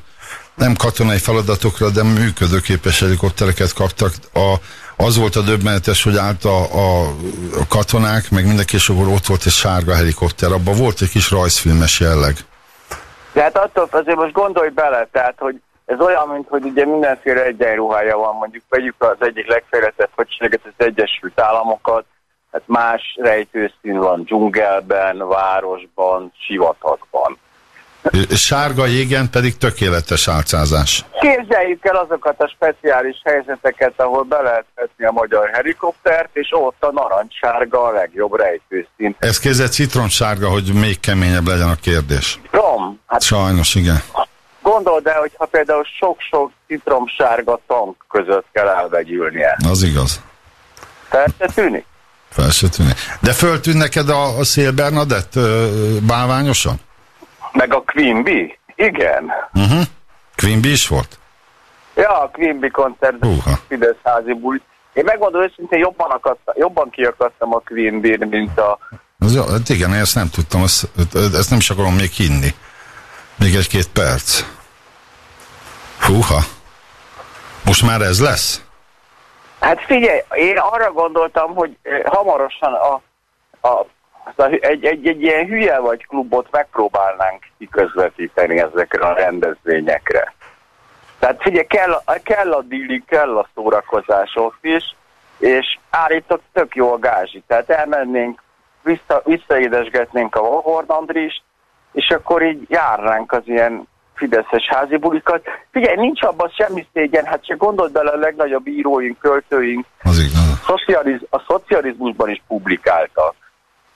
nem katonai feladatokra, de működőképes helikoptereket kaptak. A, az volt a döbbenetes, hogy állt a, a, katonák, meg mindenki, és ott volt egy sárga helikopter. Abban volt egy kis rajzfilmes jelleg. De hát attól azért most gondolj bele, tehát, hogy ez olyan, mint hogy ugye mindenféle egyenruhája van, mondjuk vegyük az egyik legfejlettebb hadsereget, az Egyesült Államokat, hát más rejtőszín van dzsungelben, városban, sivatagban. Sárga jégen pedig tökéletes álcázás. Képzeljük el azokat a speciális helyzeteket, ahol be lehet vetni a magyar helikoptert, és ott a narancssárga a legjobb rejtőszín. Ez kézzel citronsárga, hogy még keményebb legyen a kérdés. Rom, hát Sajnos, igen. gondold el, hogyha például sok-sok citromsárga tank között kell elvegyülnie. Az igaz. Persze tűnik. Fel se tűnik. De föltűn neked a, a Szél Bernadett ö, bálványosan? Meg a Quimby? Igen. Uh-huh. Quimby is volt? Ja, a Quimby koncert, Húha. Fidesz házi buli. Én megmondom őszintén, jobban, akadtam, jobban kiakadtam a quimby mint a... Az, jó, hát igen, én ezt nem tudtam, ezt, ezt nem is akarom még hinni. Még egy-két perc. Húha. Most már ez lesz? Hát figyelj, én arra gondoltam, hogy eh, hamarosan a, a, a, egy, egy, egy ilyen hülye vagy klubot megpróbálnánk kiközvetíteni ezekre a rendezvényekre. Tehát figyelj, kell, a- kell a dili, kell a szórakozás ott is, és állított tök jó a gázsi. Tehát elmennénk, vissza, visszaédesgetnénk a Horn Andrist, és akkor így járnánk az ilyen fideszes házi bulikat. Figyelj, nincs abban semmi szégyen, hát csak gondold bele a legnagyobb íróink, költőink, Az igaz. szocializ, a szocializmusban is publikáltak.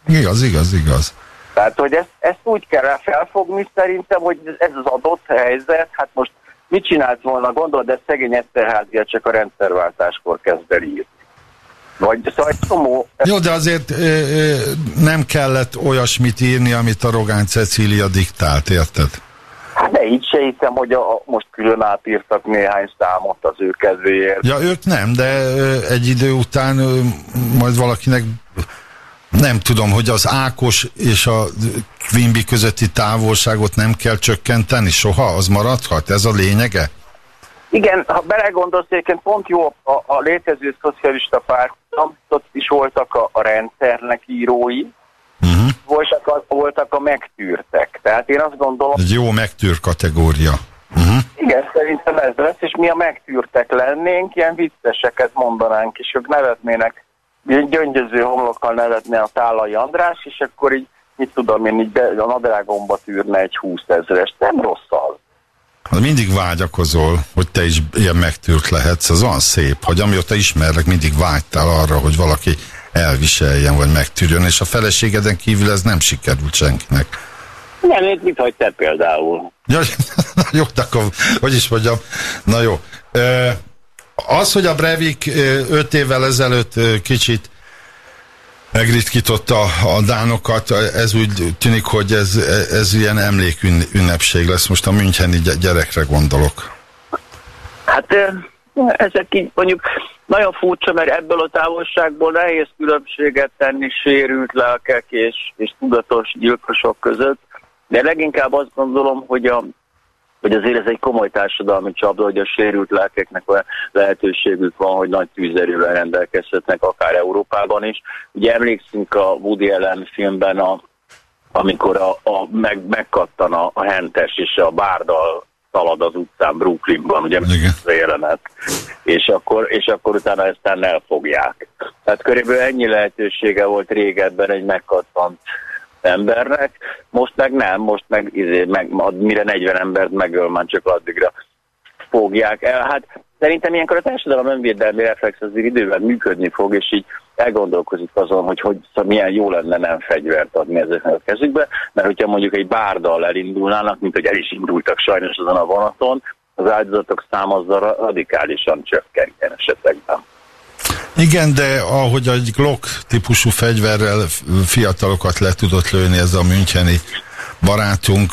Igaz, igaz, igaz. Tehát, hogy ezt, ezt úgy kell felfogni szerintem, hogy ez az adott helyzet, hát most mit csinált volna, gondolod, de szegény Eszterházia csak a rendszerváltáskor kezd el írni. Vagy szóval egy csomó, Jó, de azért ö, ö, nem kellett olyasmit írni, amit a Rogány Cecília diktált, érted? hát de így se hiszem, hogy a, a, most külön átírtak néhány számot az ő kedvéért. Ja, ők nem, de ö, egy idő után ö, majd valakinek nem tudom, hogy az Ákos és a Quimby közötti távolságot nem kell csökkenteni soha, az maradhat, ez a lényege? Igen, ha belegondolsz, egyébként pont jó a, a létező szocialista párt, ott is voltak a, a rendszernek írói, Uh-huh. voltak a, voltak a megtűrtek. Tehát én azt gondolom, Egy jó megtűr kategória. Uh-huh. igen, szerintem ez lesz, és mi a megtűrtek lennénk, ilyen vicceseket mondanánk, és ők nevetnének, gyöngyöző homlokkal nevetne a Tálai András, és akkor így, mit tudom én, így be, a nadrágomba tűrne egy 20 ezres. Nem rossz az. Hát Mindig vágyakozol, hogy te is ilyen megtűrt lehetsz, ez olyan szép, hogy amióta ismerlek, mindig vágytál arra, hogy valaki elviseljen, vagy megtűrjön, és a feleségeden kívül ez nem sikerült senkinek. Nem, mit, mit hagy te például? Ja, jó, de akkor, hogy is mondjam, na jó. Ö, Az, hogy a Brevik öt évvel ezelőtt kicsit megritkította a dánokat, ez úgy tűnik, hogy ez, ez ilyen emlékünnepség lesz. Most a Müncheni gy- gyerekre gondolok. Hát ezek így mondjuk nagyon furcsa, mert ebből a távolságból nehéz különbséget tenni sérült lelkek és, és tudatos gyilkosok között, de leginkább azt gondolom, hogy a hogy azért ez egy komoly társadalmi csapda, hogy a sérült lelkeknek olyan lehetőségük van, hogy nagy tűzerővel rendelkezhetnek, akár Európában is. Ugye emlékszünk a Woody Allen filmben, a, amikor a, a, meg, megkattan a, a hentes és a bárdal szalad az utcán Brooklynban, ugye a jelenet, és akkor, és akkor utána ezt elfogják. Tehát körülbelül ennyi lehetősége volt régebben egy megkattant embernek, most meg nem, most meg, izé, meg mire 40 embert megöl, már csak addigra fogják el. Hát szerintem ilyenkor a társadalom önvédelmi reflex azért idővel működni fog, és így elgondolkozik azon, hogy, hogy szóval milyen jó lenne nem fegyvert adni ezeknek a kezükbe, mert hogyha mondjuk egy bárdal elindulnának, mint hogy el is indultak sajnos azon a vonaton, az áldozatok száma azzal ra- radikálisan csökken ilyen esetekben. Igen, de ahogy egy Glock típusú fegyverrel fiatalokat le tudott lőni ez a Müncheni barátunk,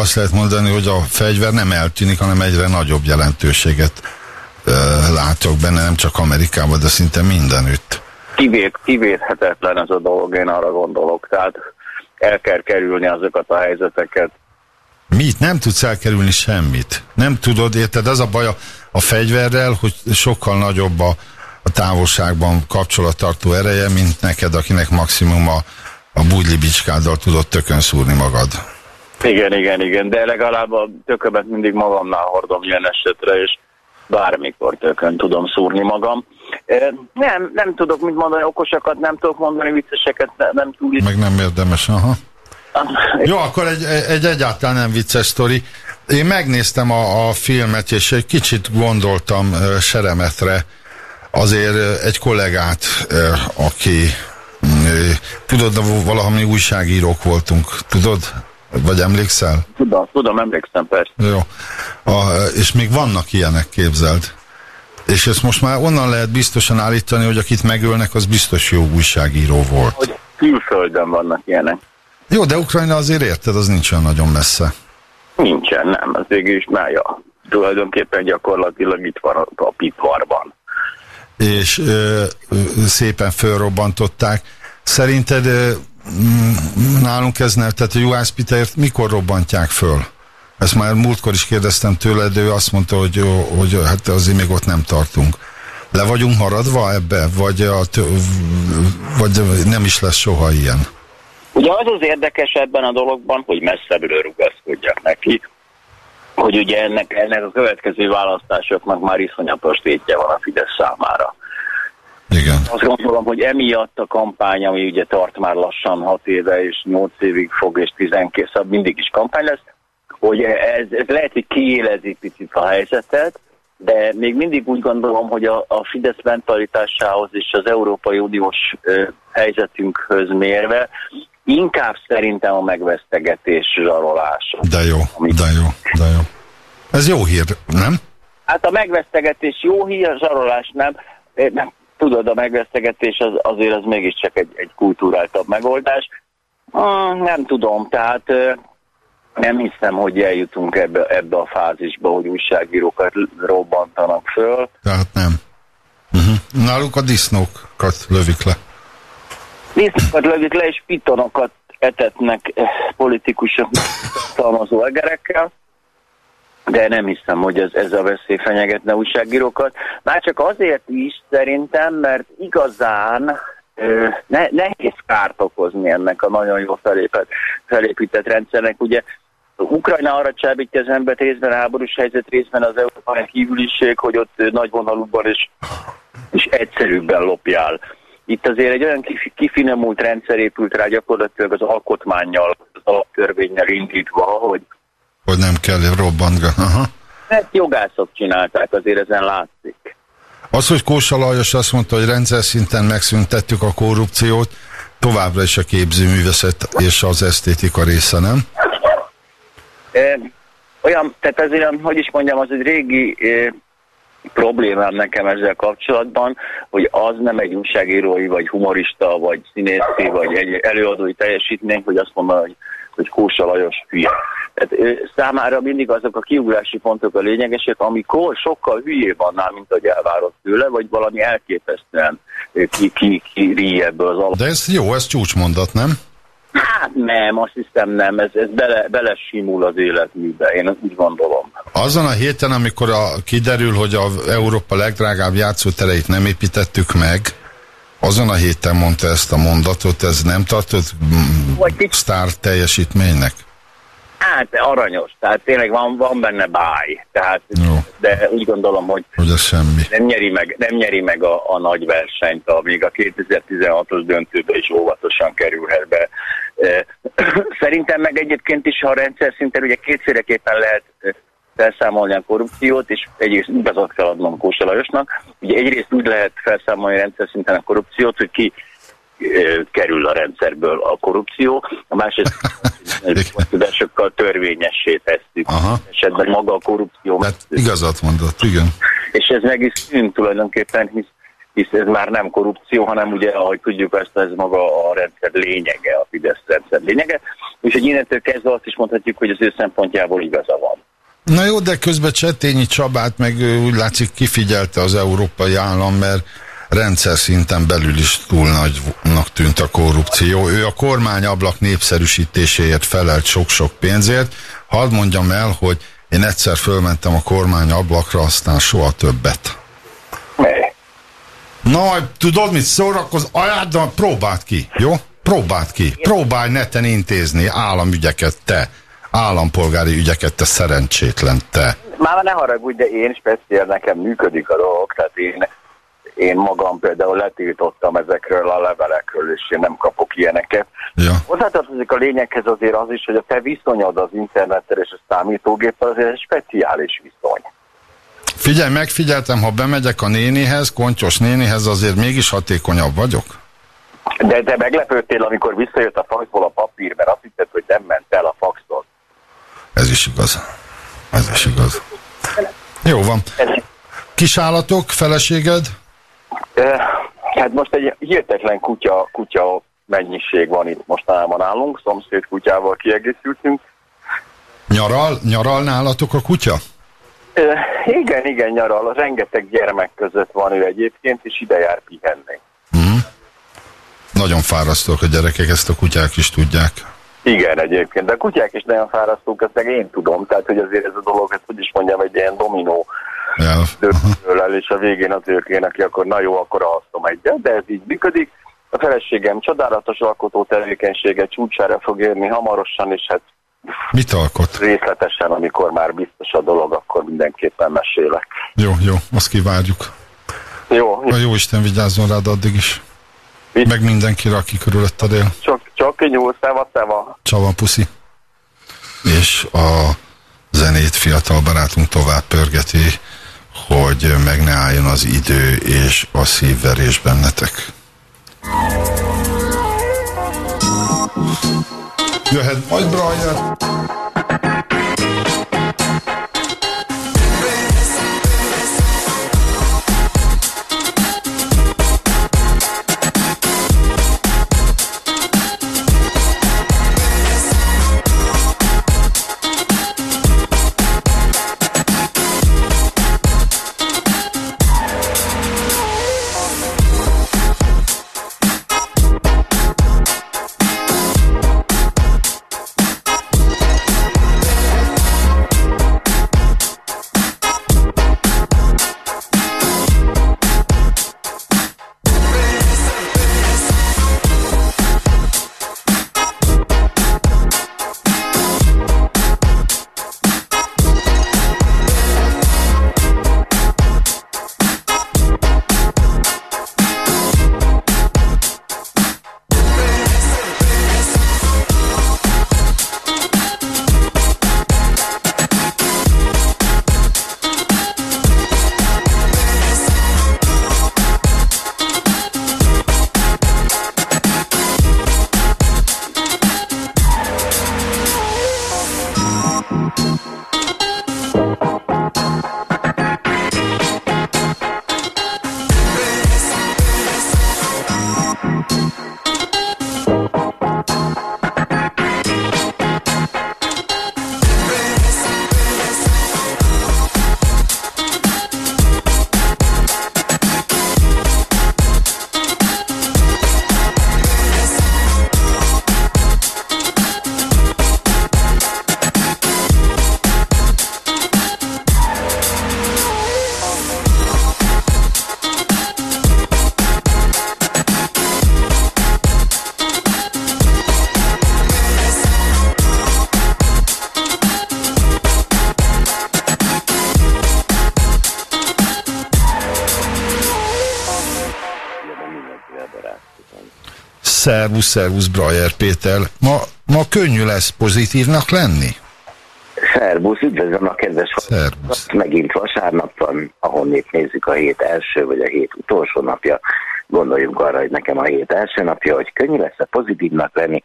azt lehet mondani, hogy a fegyver nem eltűnik, hanem egyre nagyobb jelentőséget látok benne, nem csak Amerikában, de szinte mindenütt. Kivét, kivéthetetlen ez a dolog, én arra gondolok. Tehát el kell kerülni azokat a helyzeteket, Mit? Nem tudsz elkerülni semmit. Nem tudod, érted? Az a baj a, a fegyverrel, hogy sokkal nagyobb a, a távolságban kapcsolattartó ereje, mint neked, akinek maximum a, a bugli bicskáddal tudod tökön szúrni magad. Igen, igen, igen, de legalább a tökömet mindig magamnál hordom ilyen esetre, és bármikor tökön tudom szúrni magam. Nem, nem tudok mit mondani, okosakat nem tudok mondani, vicceseket ne- nem túl Meg nem érdemes, aha. Jó, akkor egy, egy egyáltalán nem vicces sztori. Én megnéztem a, a filmet, és egy kicsit gondoltam uh, Seremetre, azért egy kollégát, aki, uh, tudod, valami újságírók voltunk, tudod? Vagy emlékszel? Tudom, tudom, emlékszem persze. Jó. A, és még vannak ilyenek, képzeld. És ezt most már onnan lehet biztosan állítani, hogy akit megölnek, az biztos jó újságíró volt. Hogy külföldön vannak ilyenek. Jó, de Ukrajna azért érted, az nincs olyan nagyon messze. Nincsen, nem, az végül is már ja, tulajdonképpen gyakorlatilag itt van a, a pitvarban. És ö, szépen fölrobbantották. Szerinted ö, nálunk ez nem, tehát a Juhász Pitert mikor robbantják föl? Ezt már múltkor is kérdeztem tőle, de ő azt mondta, hogy, hogy hát azért még ott nem tartunk. Le vagyunk maradva ebbe, vagy, a, vagy nem is lesz soha ilyen? Ugye az az érdekes ebben a dologban, hogy messzebbről rugaszkodjak neki, hogy ugye ennek, ennek a következő választásoknak már iszonyatos tétje van a Fidesz számára. Igen. Azt gondolom, hogy emiatt a kampány, ami ugye tart már lassan 6 éve, és 8 évig fog, és 12, szóval mindig is kampány lesz, hogy ez, ez lehet, hogy kiélezi picit a helyzetet, de még mindig úgy gondolom, hogy a, a Fidesz mentalitásához és az Európai Uniós ö, helyzetünkhöz mérve inkább szerintem a megvesztegetés zsarolása. De jó, de jó, de jó. Ez jó hír, nem? Hát a megvesztegetés jó hír, a zsarolás nem. Nem. Tudod, a megvesztegetés az, azért az mégiscsak egy, egy kultúráltabb megoldás. Nem tudom, tehát eh, nem hiszem, hogy eljutunk ebbe, ebbe a fázisba, hogy újságírókat robbantanak föl. Tehát nem. Uh-huh. Náluk a disznókat lövik le. Disznókat lövik le, és pitonokat etetnek eh, politikusok szalmazó egerekkel, de nem hiszem, hogy ez, ez a veszély fenyegetne újságírókat. Már csak azért is szerintem, mert igazán ne, nehéz kárt okozni ennek a nagyon jó felépet, felépített rendszernek. Ugye Ukrajna arra csábítja az embert részben háborús helyzet, részben az európai kívüliség, hogy ott nagy vonalúban és, és egyszerűbben lopjál. Itt azért egy olyan kif- kifinomult rendszer épült rá gyakorlatilag az alkotmányjal, az alaptörvényel indítva, hogy Hogy nem kell robbantgatni. Aha. ezt jogászok csinálták, azért ezen látszik. Az, hogy Kósa Lajos azt mondta, hogy rendszer szinten megszüntettük a korrupciót, továbbra is a képzőművészet és az esztétika része, nem? E, olyan, tehát ez olyan, hogy is mondjam, az egy régi e, problémám nekem ezzel kapcsolatban, hogy az nem egy újságírói, vagy humorista, vagy színészi, vagy egy előadói teljesítmény, hogy azt mondom, hogy, hogy Kósa Lajos hülye. Tehát számára mindig azok a kiugrási pontok a lényegesek, amikor sokkal hülyébb annál, mint hogy elvárott tőle, vagy valami elképesztően ki, ki, ki ebből az alap. De ez jó, ez csúcsmondat, nem? Hát nem, azt hiszem nem, ez, ez bele, belesimul az életműbe, én úgy gondolom. Azon a héten, amikor a, kiderül, hogy a Európa legdrágább játszótereit nem építettük meg, azon a héten mondta ezt a mondatot, ez nem tartott sztár teljesítménynek? Hát aranyos, tehát tényleg van, van benne báj, tehát, Jó. de úgy gondolom, hogy Hogy ez semmi. nem nyeri meg, nem nyeri meg a, a nagy versenyt, amíg a 2016-os döntőbe is óvatosan kerülhet be. Szerintem meg egyébként is, ha a rendszer szinten ugye kétféleképpen lehet eh, felszámolni a korrupciót, és egyrészt igazat kell adnom Kósa Lajosnak. Ugye egyrészt úgy lehet felszámolni a rendszer szinten a korrupciót, hogy ki kerül a rendszerből a korrupció, a másrészt tudásokkal törvényessé tesszük. Aha. Esetben maga a korrupció Hát igazat mondott, igen. és ez meg is szűnt tulajdonképpen, hisz, hisz ez már nem korrupció, hanem ugye, ahogy tudjuk, ezt ez maga a rendszer lényege, a Fidesz rendszer lényege, és hogy innentől kezdve azt is mondhatjuk, hogy az ő szempontjából igaza van. Na jó, de közben Csetényi Csabát meg úgy látszik kifigyelte az európai állam, mert rendszer szinten belül is túl nagynak tűnt a korrupció. Ő a kormányablak népszerűsítéséért felelt sok-sok pénzért. Hadd mondjam el, hogy én egyszer fölmentem a kormányablakra, aztán soha többet. Mely? Na, tudod mit, szórakoz, ajánlom, próbáld ki, jó? Próbáld ki, próbálj neten intézni államügyeket, te, állampolgári ügyeket, te szerencsétlen, te. Már ne haragudj, de én speciál nekem működik a dolog, tehát én, én magam például letiltottam ezekről a levelekről, és én nem kapok ilyeneket. Ja. Hozzátartozik a lényeghez azért az is, hogy a te viszonyod az internettel és a számítógéppel azért egy speciális viszony. Figyelj, megfigyeltem, ha bemegyek a nénihez, kontyos nénihez, azért mégis hatékonyabb vagyok. De te meglepődtél, amikor visszajött a faxból a papír, mert azt hitted, hogy nem ment el a faxon. Ez is igaz. Ez is igaz. Jó van. Ez, Kisállatok, feleséged? hát most egy hihetetlen kutya, kutya mennyiség van itt mostanában nálunk, szomszéd kutyával kiegészültünk. Nyaral? Nyaral nálatok a kutya? Eh, igen, igen, nyaral, rengeteg gyermek között van ő egyébként, és ide jár pihenni. Nagyon fárasztók a gyerekek, ezt a kutyák is tudják. Igen, egyébként, de a kutyák is nagyon fárasztók, ezt meg én tudom, tehát hogy azért ez a dolog, ezt hogy is mondjam, egy ilyen dominó El. döntőről el, és a végén az én, aki akkor na jó, akkor alszom egyet, de ez így működik. A feleségem csodálatos alkotó tevékenysége csúcsára fog érni hamarosan, és hát Mit alkot? részletesen, amikor már biztos a dolog, akkor mindenképpen mesélek. Jó, jó, azt kivárjuk. Jó, A jó Isten vigyázzon rád addig is. Mit? Meg mindenkire, aki körülötted él. csak, csak kinyúl, szeva, szeva. Csava puszi. És a zenét fiatal barátunk tovább pörgeti, hogy meg ne álljon az idő és a szívverés bennetek. Jöhet majd Brian. Szervusz, szervusz, Brajer Péter. Ma, ma könnyű lesz pozitívnak lenni? Szerbusz, üdvözlöm a kedves Szervusz. Megint vasárnap van, ahonnét nézzük a hét első vagy a hét utolsó napja. Gondoljunk arra, hogy nekem a hét első napja, hogy könnyű lesz a pozitívnak lenni.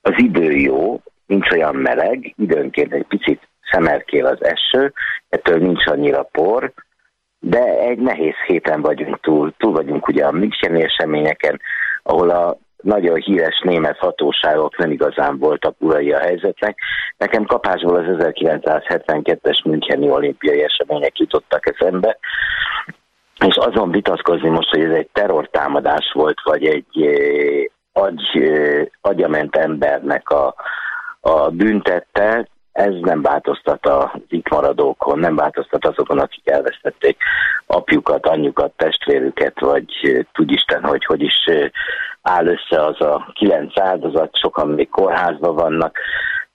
Az idő jó, nincs olyan meleg, időnként egy picit szemerkél az eső, ettől nincs annyira por, de egy nehéz héten vagyunk túl. Túl vagyunk ugye a Müncheni eseményeken, ahol a nagyon híres német hatóságok nem igazán voltak urai a helyzetnek. Nekem kapásból az 1972-es Müncheni olimpiai események jutottak eszembe, és azon vitatkozni most, hogy ez egy terrortámadás volt, vagy egy agy, agyament embernek a, a büntette, ez nem változtat az itt maradókon, nem változtat azokon, akik elvesztették apjukat, anyjukat, testvérüket, vagy eh, tudjisten, hogy hogy is áll össze az a kilenc áldozat, sokan még kórházban vannak.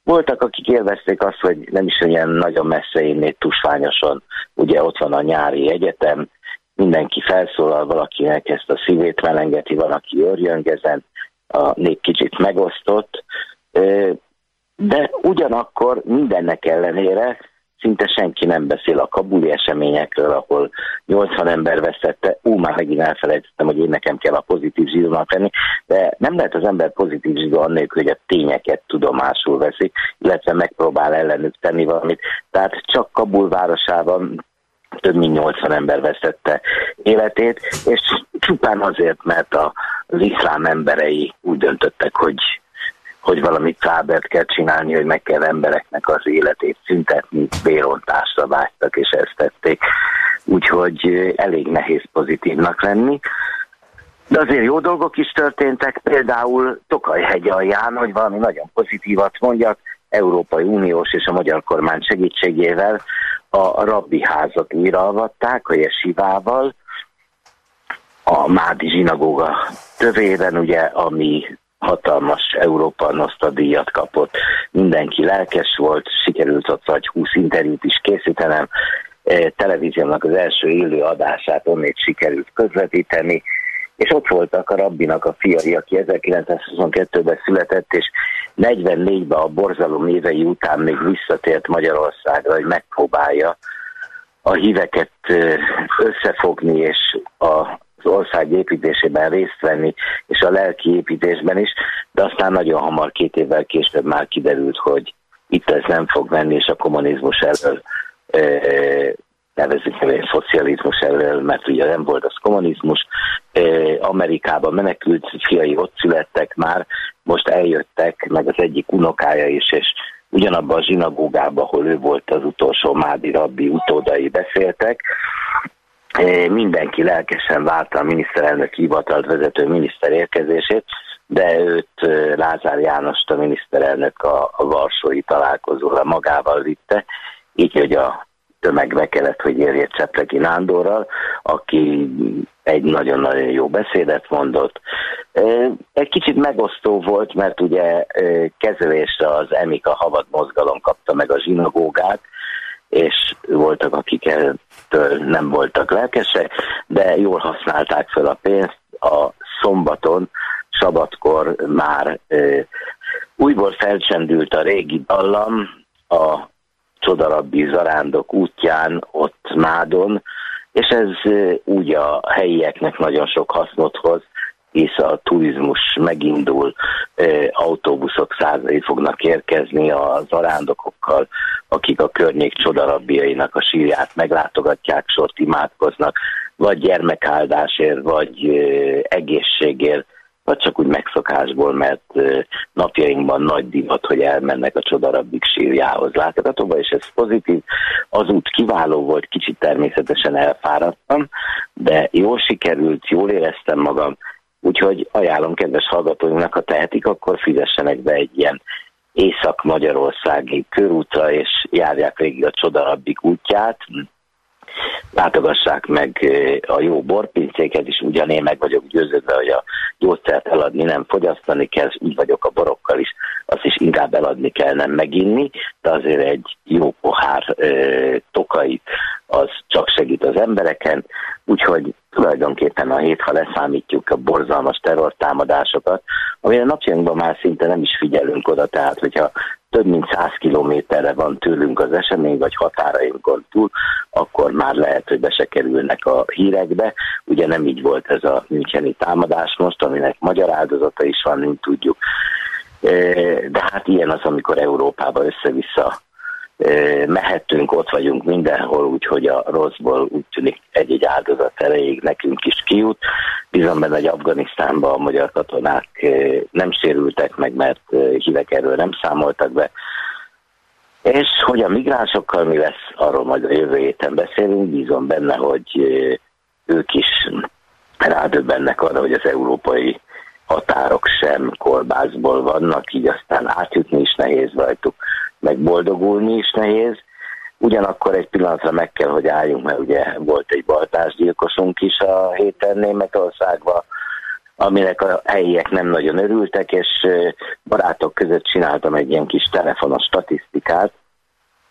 Voltak, akik élvezték azt, hogy nem is olyan nagyon messze innét tusványosan, ugye ott van a nyári egyetem, mindenki felszólal, valakinek ezt a szívét melengeti, van, aki örjöngezen, a nép kicsit megosztott, de ugyanakkor mindennek ellenére szinte senki nem beszél a kabuli eseményekről, ahol 80 ember veszette, ú, már megint elfelejtettem, hogy én nekem kell a pozitív zsidónak lenni, de nem lehet az ember pozitív zsidó annélkül, hogy a tényeket tudomásul veszi, illetve megpróbál ellenük tenni valamit. Tehát csak Kabul városában több mint 80 ember vesztette életét, és csupán azért, mert az iszlám emberei úgy döntöttek, hogy hogy valami cábert kell csinálni, hogy meg kell embereknek az életét szüntetni, bérontásra vágytak, és ezt tették. Úgyhogy elég nehéz pozitívnak lenni. De azért jó dolgok is történtek, például Tokaj-hegy alján, hogy valami nagyon pozitívat mondjak, Európai Uniós és a magyar kormány segítségével a rabbi házat újraalvatták, a jesivával, a Mádi zsinagóga tövében, ugye, ami hatalmas Európa Nostra díjat kapott. Mindenki lelkes volt, sikerült ott vagy 20 interjút is készítenem, Eh, televíziónak az első élő adását onnét sikerült közvetíteni, és ott voltak a rabbinak a fiai, aki 1922-ben született, és 44-ben a borzalom évei után még visszatért Magyarországra, hogy megpróbálja a híveket ö, összefogni, és a az ország építésében részt venni, és a lelki építésben is, de aztán nagyon hamar, két évvel később már kiderült, hogy itt ez nem fog menni, és a kommunizmus elől ö, nevezzük nevén szocializmus elől, mert ugye nem volt az kommunizmus. Amerikában menekült fiai ott születtek már, most eljöttek, meg az egyik unokája is, és ugyanabban a zsinagógában, ahol ő volt az utolsó Mádi rabbi utódai beszéltek, mindenki lelkesen várta a miniszterelnök hivatalt vezető miniszter érkezését, de őt eh, Lázár Jánost a miniszterelnök a, a Varsói találkozóra magával vitte, így, hogy a tömegbe kellett, hogy érje Csepleki Nándorral, aki egy nagyon-nagyon jó beszédet mondott. Eh, Egy kicsit megosztó volt, mert ugye kezelésre az Emika Havad mozgalom kapta meg a zsinagógát, és voltak, akik ettől nem voltak lelkesek, de jól használták fel a pénzt. A szombaton, szabadkor már ö, újból felcsendült a régi dallam a Csodarabbi Zarándok útján, ott Mádon, és ez úgy a helyieknek nagyon sok hasznot hoz, hisz a turizmus megindul, autóbuszok százai fognak érkezni a zarándokokkal, akik a környék csodarabbiainak a sírját meglátogatják, sort imádkoznak, vagy gyermekáldásért, vagy egészségért, vagy csak úgy megszokásból, mert napjainkban nagy divat, hogy elmennek a csodarabbik sírjához látogatóba, és ez pozitív. Az út kiváló volt, kicsit természetesen elfáradtam, de jól sikerült, jól éreztem magam, úgyhogy ajánlom kedves hallgatóinknak, ha tehetik, akkor fizessenek be egy ilyen észak-magyarországi körútra, és járják végig a csodarabbik útját, látogassák meg a jó borpincéket is, ugyan meg vagyok győződve, hogy a gyógyszert eladni nem fogyasztani kell, úgy vagyok a borokkal is, azt is inkább eladni kell, nem meginni, de azért egy jó pohár e, tokai az csak segít az embereken, úgyhogy tulajdonképpen a hét, ha leszámítjuk a borzalmas terrortámadásokat, amire napjainkban már szinte nem is figyelünk oda, tehát hogyha több mint 100 kilométerre van tőlünk az esemény, vagy határainkon túl, akkor már lehet, hogy be se kerülnek a hírekbe. Ugye nem így volt ez a Müncheni támadás most, aminek magyar áldozata is van, mint tudjuk. E, De hát ilyen az, amikor Európába össze-vissza mehetünk, ott vagyunk mindenhol, úgyhogy a rosszból úgy tűnik egy-egy áldozat erejéig nekünk is kijut. Bízom benne, hogy Afganisztánban a magyar katonák nem sérültek meg, mert hívek erről nem számoltak be. És hogy a migránsokkal mi lesz, arról majd a jövő héten beszélünk. Bízom benne, hogy ők is rádöbbennek arra, hogy az európai határok sem kolbászból vannak, így aztán átjutni is nehéz rajtuk, meg boldogulni is nehéz. Ugyanakkor egy pillanatra meg kell, hogy álljunk, mert ugye volt egy baltásgyilkosunk is a héten Németországban, aminek a helyiek nem nagyon örültek, és barátok között csináltam egy ilyen kis telefonos statisztikát,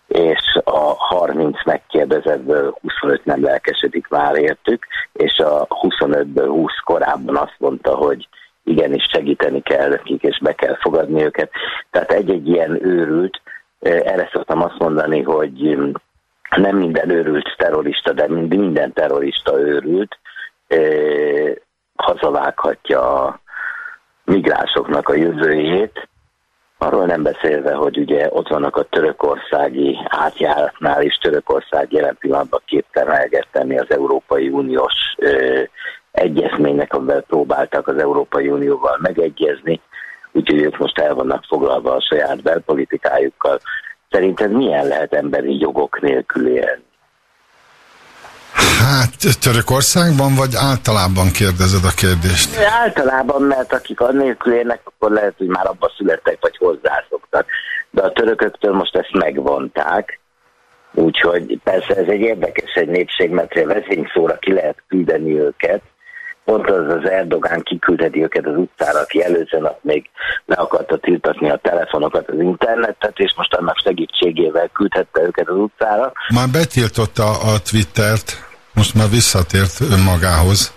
és a 30 megkérdezettből 25 nem lelkesedik már értük, és a 25-ből 20 korábban azt mondta, hogy igenis segíteni kell nekik, és be kell fogadni őket. Tehát egy-egy ilyen őrült, erre szoktam azt mondani, hogy mm, nem minden őrült terrorista, de mind- minden terrorista őrült, hazavághatja a migránsoknak a jövőjét, Arról nem beszélve, hogy ugye ott vannak a törökországi átjáratnál, és Törökország jelen pillanatban képtelen eleget tenni az Európai Uniós ö, egyezménynek, amivel próbáltak az Európai Unióval megegyezni, úgyhogy ők most el vannak foglalva a saját belpolitikájukkal. Szerinted milyen lehet emberi jogok nélkül élni? Hát Törökországban, vagy általában kérdezed a kérdést? Általában, mert akik annélkül élnek, akkor lehet, hogy már abba születtek, vagy hozzászoktak. De a törököktől most ezt megvonták. Úgyhogy persze ez egy érdekes egy népség, mert vezényszóra ki lehet küldeni őket. Pont az az Erdogán kiküldheti őket az utcára, aki előző nap még le akarta tiltatni a telefonokat, az internetet, és most annak segítségével küldhette őket az utcára. Már betiltotta a Twittert, most már visszatért önmagához.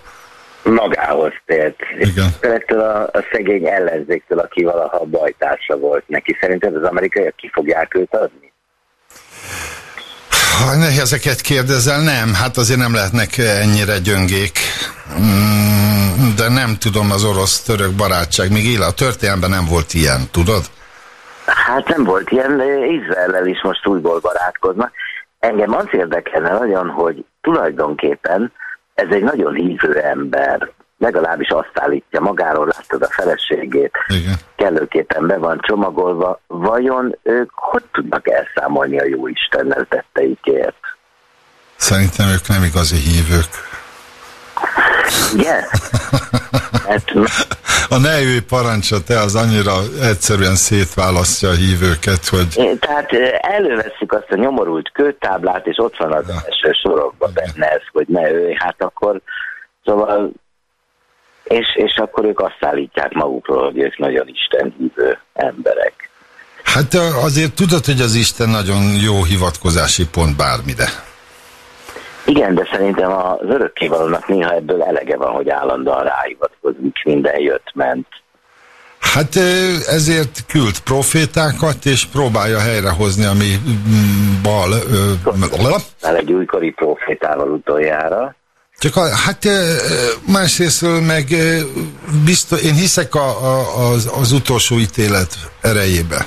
magához tért. Igen. Ettől a, a szegény ellenzéktől, aki valaha bajtársa volt neki. Szerinted az amerikaiak ki fogják őt adni? Ha ezeket kérdezel, nem, hát azért nem lehetnek ennyire gyöngék. Mm, De nem tudom, az orosz-török barátság még él. A történelemben nem volt ilyen, tudod? Hát nem volt ilyen, Izraellel is most újból barátkoznak. Engem az érdekelne nagyon, hogy tulajdonképpen ez egy nagyon hívő ember, legalábbis azt állítja magáról, láttad a feleségét, Igen. kellőképpen be van csomagolva. Vajon ők hogy tudnak elszámolni a jó Istennel tetteikért? Szerintem ők nem igazi hívők. Ugye? Mert A ne ő parancsa, te az annyira egyszerűen szétválasztja a hívőket, hogy Tehát előveszük azt a nyomorult kőtáblát, és ott van az Ja. első sorokban benne ez, hogy ne ő, hát akkor, szóval, és, és akkor ők azt állítják magukról, hogy ők nagyon istenhívő emberek. hát azért tudod, hogy az Isten nagyon jó hivatkozási pont bármire. Igen, de szerintem az örökkévalónak néha ebből elege van, hogy állandóan ráhivatkozik, minden jött, ment. Hát ezért küld profétákat, és próbálja helyrehozni, ami mm, bal. ö, Már egy újkori profétával utoljára. Csak a, hát másrésztről meg biztos, én hiszek a, a, az, az utolsó ítélet erejébe.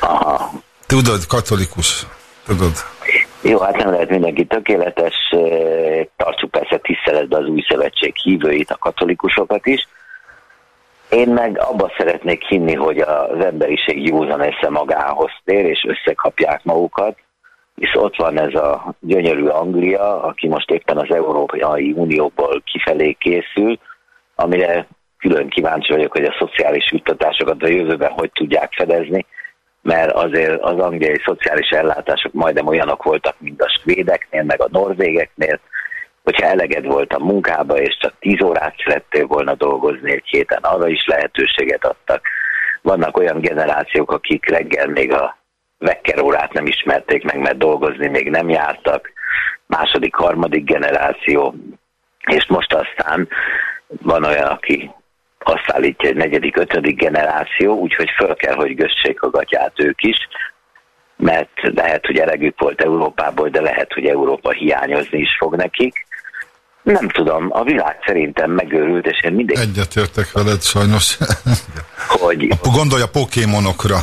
Aha. Tudod, katolikus, tudod. Jó, hát nem lehet mindenki tökéletes, tartsuk persze tiszteletbe az új szövetség hívőit, a katolikusokat is. Én meg abba szeretnék hinni, hogy az emberiség józan esze magához tér, és összekapják magukat, és ott van ez a gyönyörű Anglia, aki most éppen az Európai Unióból kifelé készül, amire külön kíváncsi vagyok, hogy a szociális juttatásokat a jövőben hogy tudják fedezni, mert azért az angliai szociális ellátások majdnem olyanok voltak, mint a svédeknél, meg a norvégeknél, hogyha eleged volt a munkába, és csak 10 órát szerettél volna dolgozni egy héten, arra is lehetőséget adtak. Vannak olyan generációk, akik reggel még a vekker órát nem ismerték meg, mert dolgozni még nem jártak. Második, harmadik generáció, és most aztán van olyan, aki azt állítja, hogy negyedik, ötödik generáció, úgyhogy föl kell, hogy gössék a gatyát ők is, mert lehet, hogy elegük volt Európából, de lehet, hogy Európa hiányozni is fog nekik. Nem tudom, a világ szerintem megőrült, és én mindig, Egyetértek veled sajnos. hogy Gondolj a pokémonokra.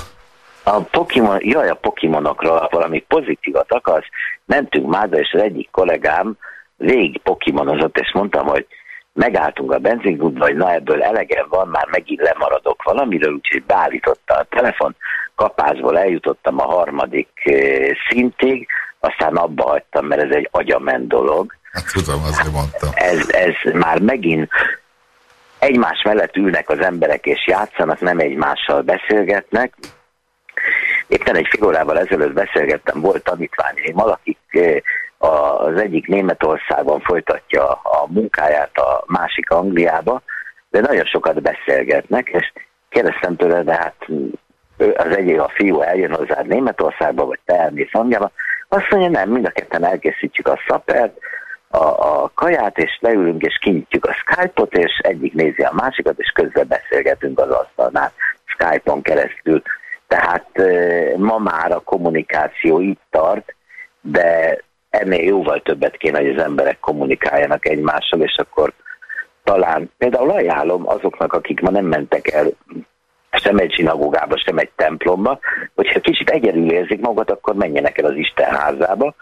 A Pokemon, jaj, a Pokémonokról valami pozitívat akarsz, mentünk Máda, és az egyik kollégám végig Pokémonozott, és mondtam, hogy megálltunk a benzinkútba, hogy na ebből elegem van, már megint lemaradok valamiről, úgyhogy beállította a telefon, kapásból eljutottam a harmadik eh, szintig, aztán abba hagytam, mert ez egy agyament dolog. Hát tudom, azért mondtam. Ez, ez már megint egymás mellett ülnek az emberek és játszanak, nem egymással beszélgetnek. Éppen egy fél ezelőtt beszélgettem, volt tanítványaim, akik eh, az egyik Németországban folytatja a munkáját, a másik Angliába, de nagyon sokat beszélgetnek, és kérdeztem tőle, de hát az egyik a fiú eljön hozzád Németországba, vagy te elmész Angliába, azt mondja, nem, mind a ketten elkészítjük a szapert, a, a kaját, és leülünk, és kinyitjuk a Skype-ot, és egyik nézi a másikat, és közben beszélgetünk az asztalnál Skype-on keresztül. Tehát eh, ma már a kommunikáció itt tart, de ennél jóval többet kéne, hogy az emberek kommunikáljanak egymással, és akkor talán például ajánlom azoknak, akik ma nem mentek el sem egy zsinagógába, sem egy templomba, hogyha kicsit egyedül érzik magukat, akkor menjenek el az Isten házába,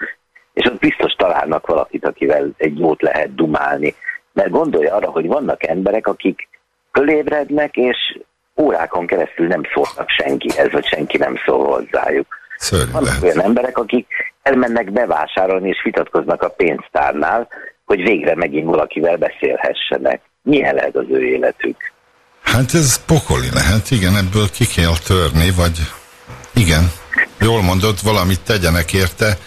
és ott biztos találnak valakit, akivel egy jót lehet dumálni. Mert gondolj arra, hogy vannak emberek, akik fölébrednek, és órákon keresztül nem szólnak senkihez, vagy senki nem szól hozzájuk. Szörnyű Vannak lehet. olyan emberek, akik elmennek bevásárolni, és vitatkoznak a pénztárnál, hogy végre megint valakivel beszélhessenek. Milyen lehet az ő életük? Hát ez pokoli lehet, igen, ebből ki kell törni, vagy igen, jól mondod, valamit tegyenek érte,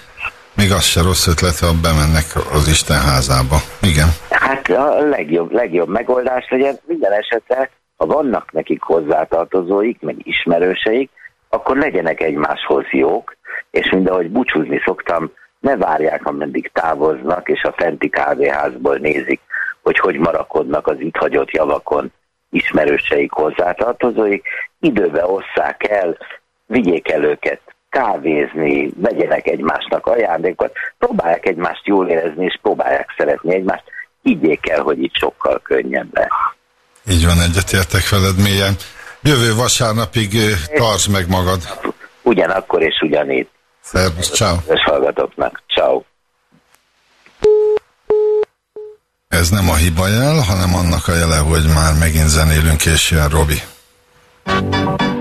még az se rossz ötlet, ha bemennek az Isten házába. Igen. Hát a legjobb, legjobb megoldás legyen minden esetre, ha vannak nekik hozzátartozóik, meg ismerőseik, akkor legyenek egymáshoz jók, és mind ahogy búcsúzni szoktam, ne várják, ameddig távoznak, és a fenti kávéházból nézik, hogy hogy marakodnak az itt hagyott javakon ismerőseik, hozzátartozóik, időbe osszák el, vigyék el őket kávézni, vegyenek egymásnak ajándékot, próbálják egymást jól érezni, és próbálják szeretni egymást, higgyék el, hogy itt sokkal könnyebb lesz. Így van, egyetértek veled mélyen. Jövő vasárnapig tartsd meg magad. Ugyanakkor és ugyanígy. Szervusz, ciao. És hallgatóknak. Ciao. Ez nem a hiba jel, hanem annak a jele, hogy már megint zenélünk, és jön Robi. Thank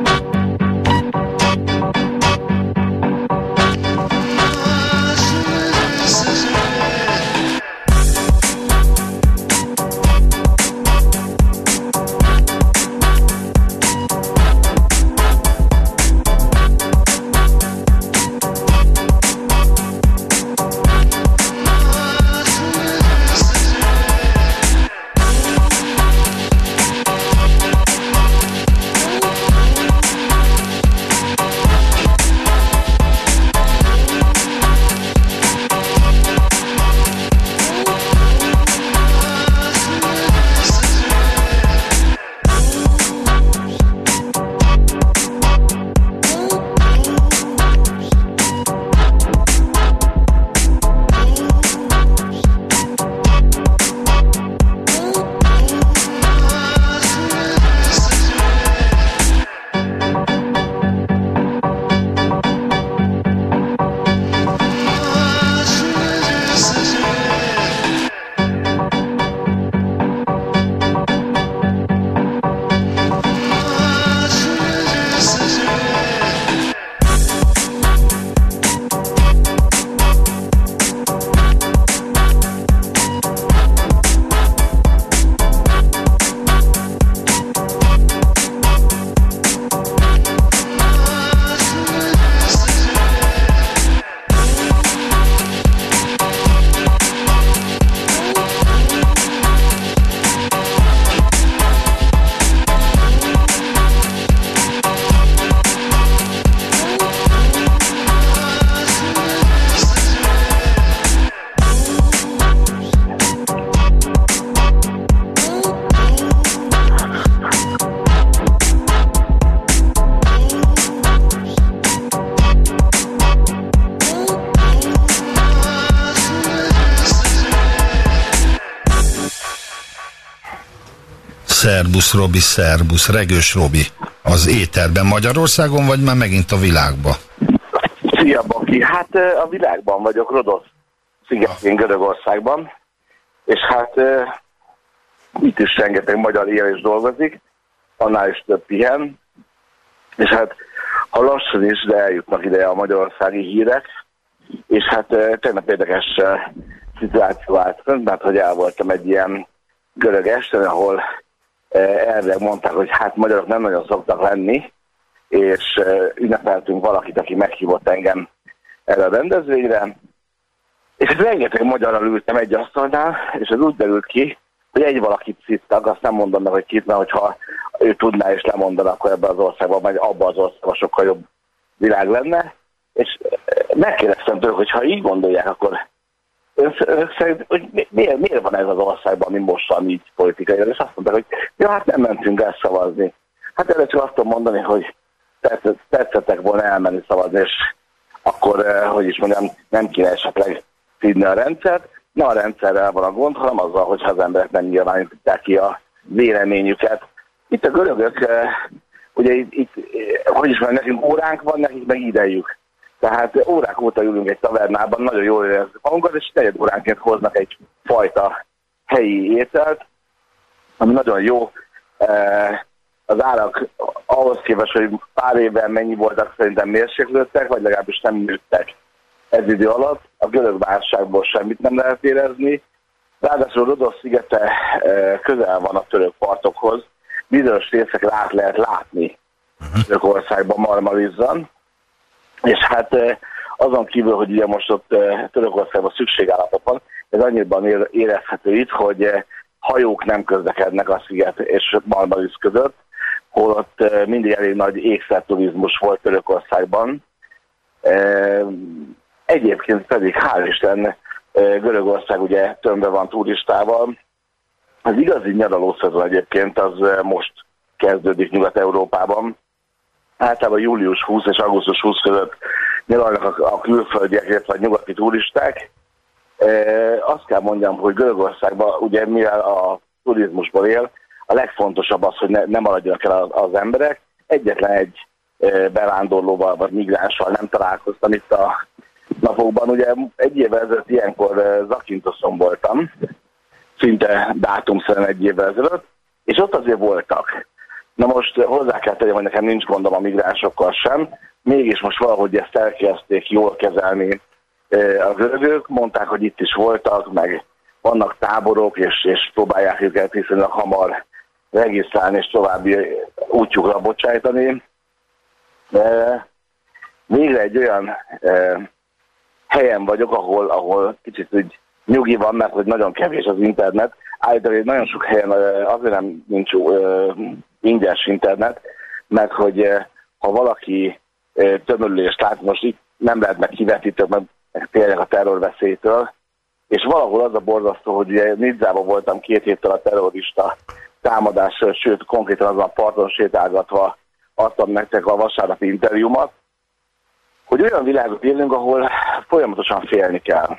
Szerbusz Robi, Szerbusz, Regős Robi az éterben Magyarországon, vagy már megint a világba? Szia, Baki! Hát a világban vagyok, Rodosz szigetén Görögországban, és hát itt is rengeteg magyar él és dolgozik, annál is több pihen, és hát ha lassan is, de eljutnak ide a magyarországi hírek, és hát tegnap érdekes szituáció állt mert hogy el voltam egy ilyen görög esten, ahol erre mondták, hogy hát magyarok nem nagyon szoktak lenni, és ö, ünnepeltünk valakit, aki meghívott engem erre a rendezvényre, és rengeteg magyarral ültem egy asztalnál, és ez úgy derült ki, hogy egy valakit szittak, azt nem meg, hogy kit, mert hogyha ő tudná és lemondana, akkor ebben az országban, vagy abban az országban sokkal jobb világ lenne. És eh, megkérdeztem tőlük, hogy ha így gondolják, akkor szerint, hogy mi- miért, miért van ez az országban, ami most van így politikai, és azt mondták, hogy ja, hát nem mentünk el szavazni. Hát erre csak azt tudom mondani, hogy tetszett, tetszettek volna elmenni szavazni, és akkor, eh, hogy is mondjam, nem kéne esetleg szídni a rendszert. Na a rendszerrel van a gond, hanem azzal, hogyha az emberek nem nyilvánítják ki a véleményüket. Itt a görögök, eh, ugye itt, itt eh, hogy is mondjam, nekünk óránk van, nekik meg idejük. Tehát órák óta ülünk egy tavernában, nagyon jól érezzük magunkat, és negyed óránként hoznak egy fajta helyi ételt, ami nagyon jó. Eh, Az árak ahhoz képest, hogy pár évvel mennyi voltak, szerintem mérséklődtek, vagy legalábbis nem nőttek ez idő alatt. A görög válságból semmit nem lehet érezni. Ráadásul Rodosz szigete eh, közel van a török partokhoz. Bizonyos részeket át lehet látni Törökországban, Marmarizzan. És hát azon kívül, hogy ugye most ott Törökországban szükségállapot van, ez annyiban ér- érezhető itt, hogy hajók nem közlekednek a sziget és Marmaris között, holott mindig elég nagy ékszerturizmus volt Törökországban. Egyébként pedig, hál' Isten, Görögország ugye tömbe van turistával. Az igazi nyaralószezon egyébként az most kezdődik Nyugat-Európában. Általában július 20 és augusztus 20 között nyaralnak a, külföldiek, illetve a nyugati turisták. E, azt kell mondjam, hogy Görögországban, ugye mivel a turizmusból él, a legfontosabb az, hogy ne, ne maradjanak el az, az emberek. Egyetlen egy e, bevándorlóval vagy migránssal nem találkoztam itt a napokban. Ugye egy évvel ezelőtt ilyenkor e, Zakintoszon voltam, szinte dátumszerűen egy évvel ezelőtt, és ott azért voltak. Na most hozzá kell tegyem, hogy nekem nincs gondom a migránsokkal sem, mégis most valahogy ezt elkezdték jól kezelni eh, a görögök, mondták, hogy itt is voltak, meg vannak táborok, és, és próbálják őket viszonylag hamar regisztrálni, és további útjukra bocsájtani. Eh, Végre egy olyan eh, helyen vagyok, ahol, ahol kicsit úgy nyugi van, mert hogy nagyon kevés az internet. Állítólag nagyon sok helyen azért nem nincs ingyenes internet, mert hogy ö, ha valaki ö, tömörülést lát, most itt nem lehet meg kivetítő, mert tényleg a terrorveszélytől, és valahol az a borzasztó, hogy ugye Nidzában voltam két héttel a terrorista támadás, sőt konkrétan azon a parton sétálgatva adtam nektek a vasárnapi interjúmat, hogy olyan világot élünk, ahol folyamatosan félni kell.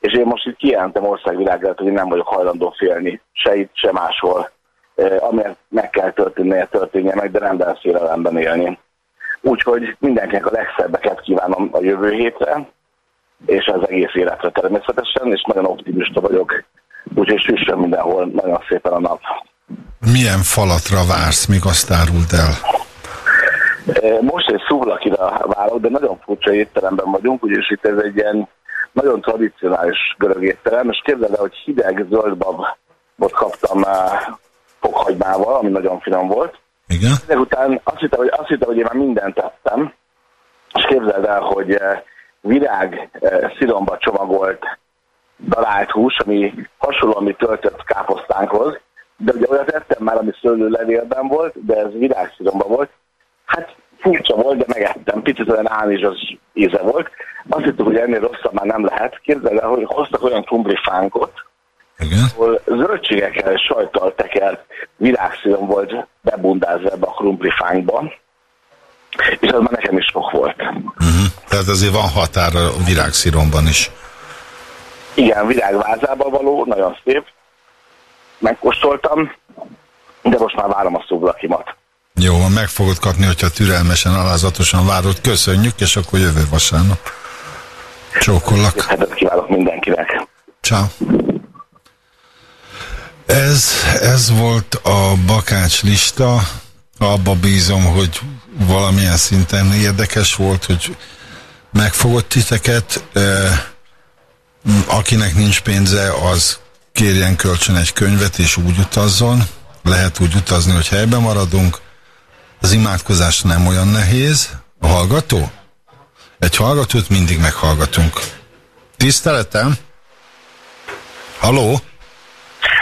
És én most itt kijelentem országvilágra, hogy én nem vagyok hajlandó félni, se itt, se máshol, amiért meg kell történnie, történje meg, de nem félelemben élni. Úgyhogy mindenkinek a legszebbeket kívánom a jövő hétre, és az egész életre természetesen, és nagyon optimista vagyok, úgyhogy süssön mindenhol nagyon szépen a nap. Milyen falatra vársz, még azt árult el? Most egy szúrlakira várok, de nagyon furcsa étteremben vagyunk, ugyanis itt ez egy ilyen nagyon tradicionális görög étterem, és képzeld el, hogy hideg zöld babot kaptam fokhagymával, ami nagyon finom volt. Igen? Ezek után azt hittem, hogy, azt hittem, hogy én már mindent tettem, és képzeld el, hogy eh, virág eh, sziromba csomagolt darált hús, ami hasonló, ami töltött káposztánkhoz, de ugye olyat ettem már, ami szőlőlevélben volt, de ez virágsziromba volt. Hát furcsa volt, de megettem. Picit olyan ánizsas íze volt. Azt hittük, hogy ennél rosszabb már nem lehet. Képzeld el, hogy hoztak olyan kumbrifánkot, Igen? ahol zöldségekkel és sajttal tekert virágszírom volt bebundázva ebbe a krumplifánkba, és az már nekem is sok volt. Uh-huh. Tehát azért van határ a virágsziromban is. Igen, virágvázában való, nagyon szép. Megkóstoltam, de most már várom a szublakimat. Jó, meg fogod kapni, hogyha türelmesen, alázatosan várod. Köszönjük, és akkor jövő vasárnap. Csókollak. Hetet kívánok mindenkinek. Ciao. Ez, ez volt a bakács lista. Abba bízom, hogy valamilyen szinten érdekes volt, hogy megfogott titeket. Akinek nincs pénze, az kérjen kölcsön egy könyvet, és úgy utazzon. Lehet úgy utazni, hogy helyben maradunk. Az imádkozás nem olyan nehéz. A hallgató? Egy hallgatót mindig meghallgatunk. Tiszteletem? Haló?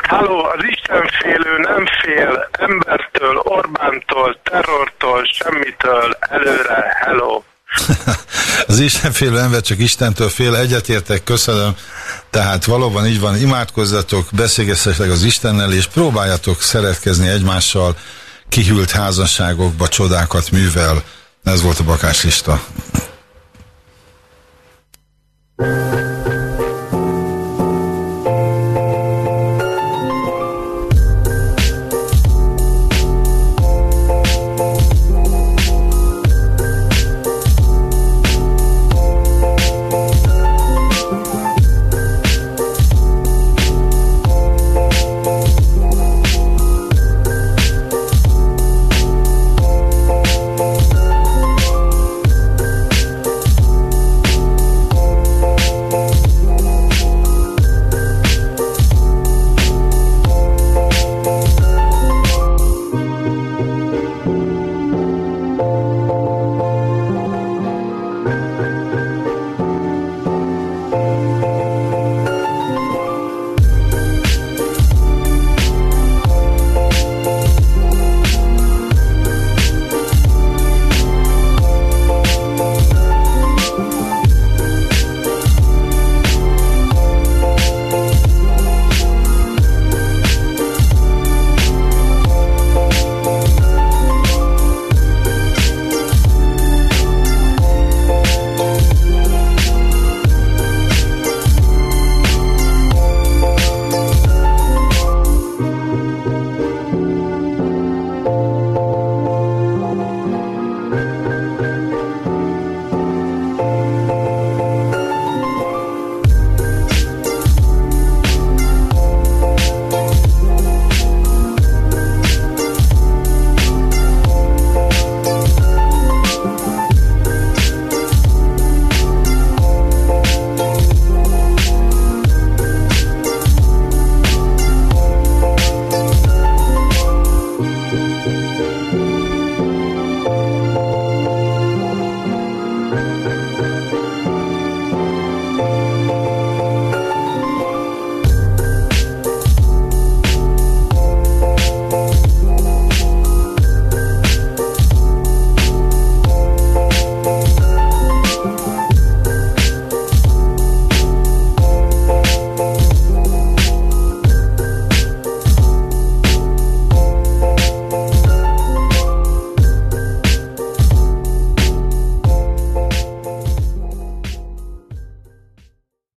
Halló, az Istenfélő nem fél embertől, Orbántól, terrortól, semmitől, előre, hello. Az Istenfélő ember csak Istentől fél, egyetértek, köszönöm. Tehát valóban így van, imádkozzatok, beszélgessetek az Istennel, és próbáljatok szeretkezni egymással, kihűlt házasságokba csodákat művel. Ez volt a bakáslista.